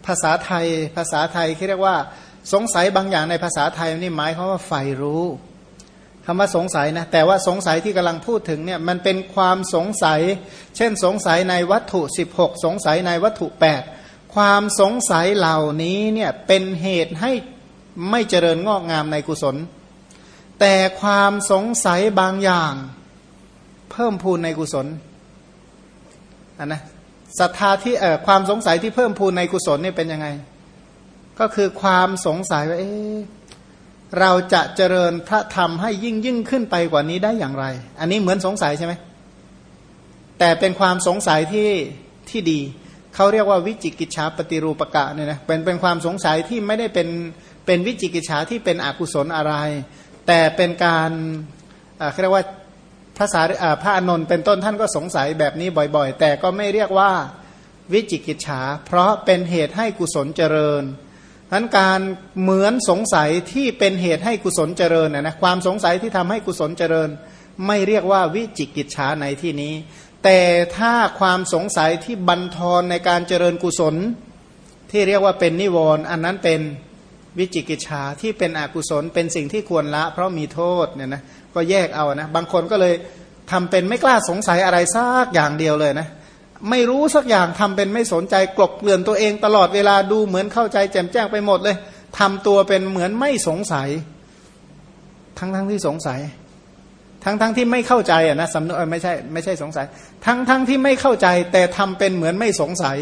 ภาษาไทย ภาษาไทยเขาเรียกว่า สงสัยบางอย่างในภาษาไทยนี่หมายความว่าใฝ่รู้คำว่าสงสัยนะแต่ว่าสงสัยที่กำลังพูดถึงเนี่ยมันเป็นความสงสัย เช่นสงสัยในวัตถุ 16 สงสัยในวัตถุ 8 ความสงสัยเหล่านี้เนี่ยเป็นเหตุให้ไม่เจริญงอกงามในกุศล แต่ความสงสัยบางอย่าง พิ่มพูนในกุศลอันนะศรัทธาที่เอ่อความสงสัยที่เพิ่มพูนในกุศลนี่เป็นยังไง ก็คือความสงสัยว่าเอ๊เราจะเจริญพระธรรมให้ยิ่งยิ่งขึ้นไปกว่านี้ได้อย่างไร อันนี้เหมือนสงสัยใช่ไหมแต่เป็นความสงสัยที่ที่ดีเขาเรียกว่าวิจิกิจฉาปฏิรูปกะเนี่ยนะเป็นเป็นความสงสัยที่ไม่ได้เป็นเป็นวิจิกิจฉาที่เป็นอกุศลอะไร แต่เป็นการเรียกว่า พระสาพระอนนท์เป็นต้นท่านก็สงสัยแบบนี้บ่อยๆ แต่ก็ไม่เรียกว่าวิจิกิจฉา เพราะเป็นเหตุให้กุศลเจริญนั้นการเหมือนสงสัยที่เป็นเหตุให้กุศลเจริญนะนะความสงสัยที่ทำให้กุศลเจริญ ไม่เรียกว่าวิจิกิจฉาในที่นี้ แต่ถ้าความสงสัยที่บันทอนในการเจริญกุศล ที่เรียกว่าเป็นนิวรณ์อันนั้นเป็นวิจิกิจฉาที่เป็นอกุศลเป็นสิ่งที่ควรละ เพราะมีโทษเนี่ยนะ ก็แยกเอานะ บางคนก็เลยทำเป็นไม่กล้าสงสัยอะไรสักอย่างเดียวเลยนะ ไม่รู้สักอย่างทำเป็นไม่สนใจกลบเกลื่อนตัวเองตลอดเวลาดูเหมือนเข้าใจแจ่มแจ้งไปหมดเลยทำตัวเป็นเหมือนไม่สงสัย ทั้งทั้งที่สงสัย ทั้งทั้งที่ไม่เข้าใจอะนะสำนึกไม่ใช่ไม่ใช่สงสัย ทั้งทั้งที่ไม่เข้าใจ แต่ทำเป็นเหมือนไม่สงสัย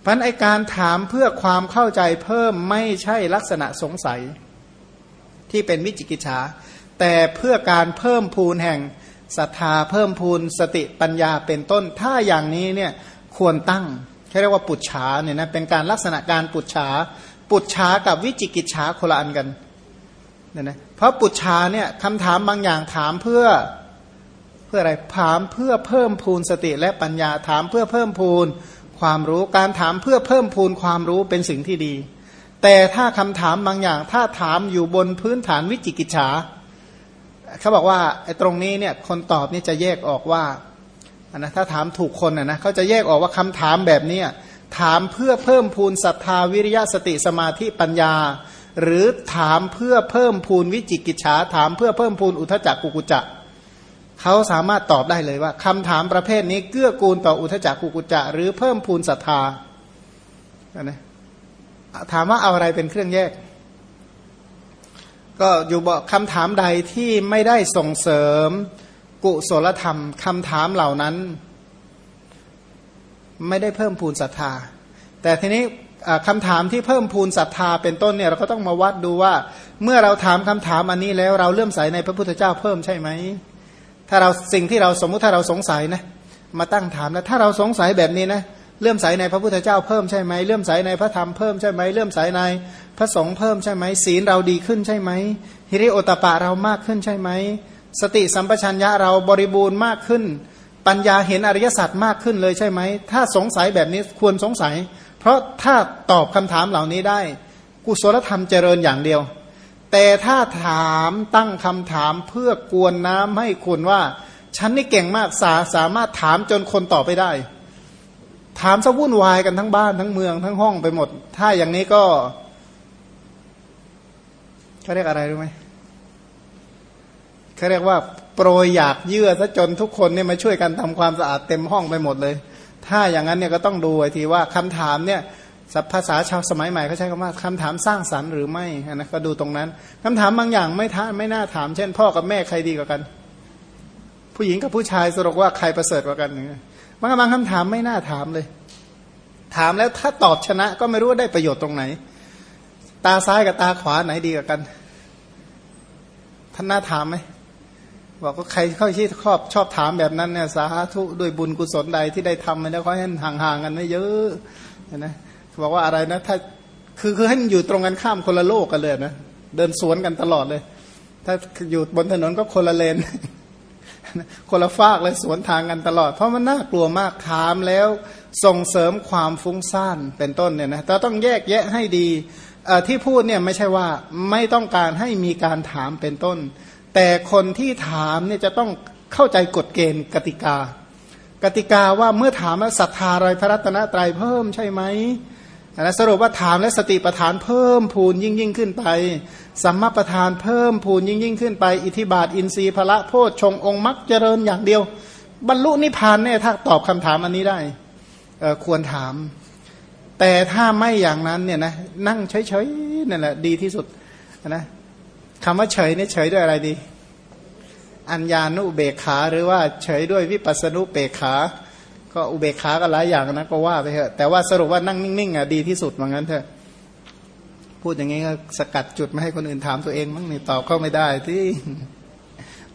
เพราะไอการถามเพื่อความเข้าใจเพิ่มไม่ใช่ลักษณะสงสัย ที่เป็นวิจิกิจฉา แต่เพื่อการเพิ่มพูนแห่งศรัทธาเพิ่มพูนสติปัญญาเป็นต้น ถ้าอย่างนี้เนี่ยควรตั้งเรียกว่าปุจฉาเนี่ยนะเป็นการลักษณะการปุจฉาปุจฉากับวิจิกิจฉาคนละอันกันเนี่ยนะเพราะปุจฉาเนี่ยคำถามบางอย่างถามเพื่อเพื่ออะไรถามเพื่อเพิ่มพูนสติและปัญญาถามเพื่อเพิ่มพูนความรู้การถามเพื่อเพิ่มพูนความรู้เป็นสิ่งที่ดี แต่ถ้าคำถามบางอย่างถ้าถามอยู่บนพื้นฐานวิจิกิจฉา เขาบอกว่าไอ้ตรงนี้เนี่ยคนตอบนี่จะแยกออกว่านะถ้าถามถูกคนนะเขาจะแยกออกว่าคำถามแบบนี้ถามเพื่อเพิ่มพูนศรัทธาวิริยะสติสมาธิปัญญา หรือถามเพื่อเพิ่มพูนวิจิกิจฉาถามเพื่อเพิ่มพูนอุทจักกุกุจักเขาสามารถตอบได้เลยว่าคำถามประเภทนี้เกื้อกูลต่ออุทจักกุกุจะหรือเพิ่มพูนศรัทธานะถามว่าเอาอะไรเป็นเครื่องแยก ก็อยู่บอกคำถามใดที่ไม่ได้ส่งเสริมกุศลธรรมคำถามเหล่านั้น ไม่ได้เพิ่มพูนศรัทธา แต่ทีนี้คำถามที่เพิ่มพูนศรัทธาเป็นต้นเนี่ยเราก็ต้องมาวัดดูว่า เมื่อเราถามคำถามอันนี้แล้วเราเลื่อมใสในพระพุทธเจ้าเพิ่มใช่ไหมถ้าเราสิ่งที่เราสมมุติถ้าเราสงสัยนะมาตั้งถามแล้วถ้าเราสงสัยแบบนี้นะเลื่อมใสในพระพุทธเจ้าเพิ่มใช่ไหมเลื่อมใสในพระธรรมเพิ่มใช่ไหมเลื่อมใสใน ระสงฆ์เพิ่มใช่ไหมศีลเราดีขึ้นใช่ไหมฮิริโอตปะเรามากขึ้นใช่ไหมสติสัมปชัญญะเราบริบูรณ์มากขึ้น ปัญญาเห็นอริยสัจมากขึ้นเลยใช่ไหมถ้าสงสัยแบบนี้ควรสงสัย เพราะถ้าตอบคำถามเหล่านี้ได้ กุศลธรรมเจริญอย่างเดียว แต่ถ้าถามตั้งคำถามเพื่อกวนน้ำให้คุณว่า ฉันนี่เก่งมากสาสามารถถามจนคนตอบไปได้ ถามซะวุ่นวายกันทั้งบ้านทั้งเมืองทั้งห้องไปหมด ถ้าอย่างนี้ก็ เขาเรียกอะไรรู้ไหมเขาเรียกว่าโปรยอยากเยื่อซะจนทุกคนเนี่ยมาช่วยกันทำความสะอาดเต็มห้องไปหมดเลย ถ้าอย่างนั้นเนี่ยก็ต้องดูไอ้ทีว่าคำถามเนี่ยภาษาชาวสมัยใหม่เขาใช้คำว่าคำถามสร้างสรรค์หรือไม่นะก็ดูตรงนั้นคำถามบางอย่างไม่ท้าไม่น่าถาม เช่น พ่อกับแม่ใครดีกว่ากัน ผู้หญิงกับผู้ชายสรุปว่าใครประเสริฐกว่ากันเนี่ยบางบางคำถามไม่น่าถามเลย ถามแล้วถ้าตอบชนะก็ไม่รู้ว่าได้ประโยชน์ตรงไหน ตาซ้ายกับตาขวาไหนดีกว่ากัน ท่านน่าถามไหมบอกว่าใครเข้าที่ครอบชอบถามแบบนั้นเนี่ยสาธุด้วยบุญกุศลใดที่ได้ทำมาแล้วเขาให้ห่างๆกันไม่เยอะนะบอกว่าอะไรนะ ถ้าคือคือให้อยู่ตรงกันข้ามคนละโลกกันเลยนะเดินสวนกันตลอดเลย ถ้าอยู่บนถนนก็คนละเลน คนละฟากเลยสวนทางกันตลอด เพราะมันน่ากลัวมากถามแล้วส่งเสริมความฟุ้งซ่านเป็นต้นเนี่ยนะแต่ต้องแยกแยะให้ดี ที่พูดเนี่ยไม่ใช่ว่าไม่ต้องการให้มีการถามเป็นต้น แต่คนที่ถามเนี่ยจะต้องเข้าใจกฎเกณฑ์กติกา กติกาว่าเมื่อถามว่าศรัทธาอะไรพระรัตนตรัยเพิ่มใช่ไหมนะสรุปว่าถามและสติประธานเพิ่มพูนยิ่งยิ่งขึ้นไปสัมมาประธานเพิ่มพูนยิ่งยิ่งขึ้นไป อิทิบาท อินทรีย์พละโพชฌงองค์มรรคเจริญอย่างเดียว บรรลุนิพพานเนี่ยถ้าตอบคำถามอันนี้ได้ควรถาม แต่ถ้าไม่อย่างนั้นเนี่ยนะนั่งเฉยๆนั่นแหละดีที่สุดนะคำว่าเฉยนี่เฉยด้วยอะไรดี อัญญานุเบกขาหรือว่าเฉยด้วยวิปัสสนุเบกขา ก็อุเบกขาก็หลายอย่างนะก็ว่าไปเถอะแต่ว่าสรุปว่านั่งนิ่งๆอะดีที่สุดเหมือนกันเถอะพูดอย่างนี้ก็สกัดจุดไม่ให้คนอื่นถามตัวเองมั้งนี่ตอบเข้าไม่ได้ที่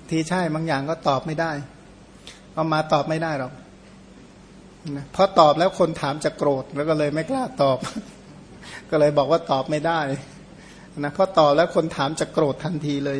ที่ใช่บางอย่างก็ตอบไม่ได้เอามาตอบไม่ได้หรอก นะเพราะตอบแล้วคนถามจะโกรธแล้วก็เลยไม่กล้าตอบ ก็เลยบอกว่าตอบไม่ได้นะเพราะตอบแล้วคนถามจะโกรธทันทีเลย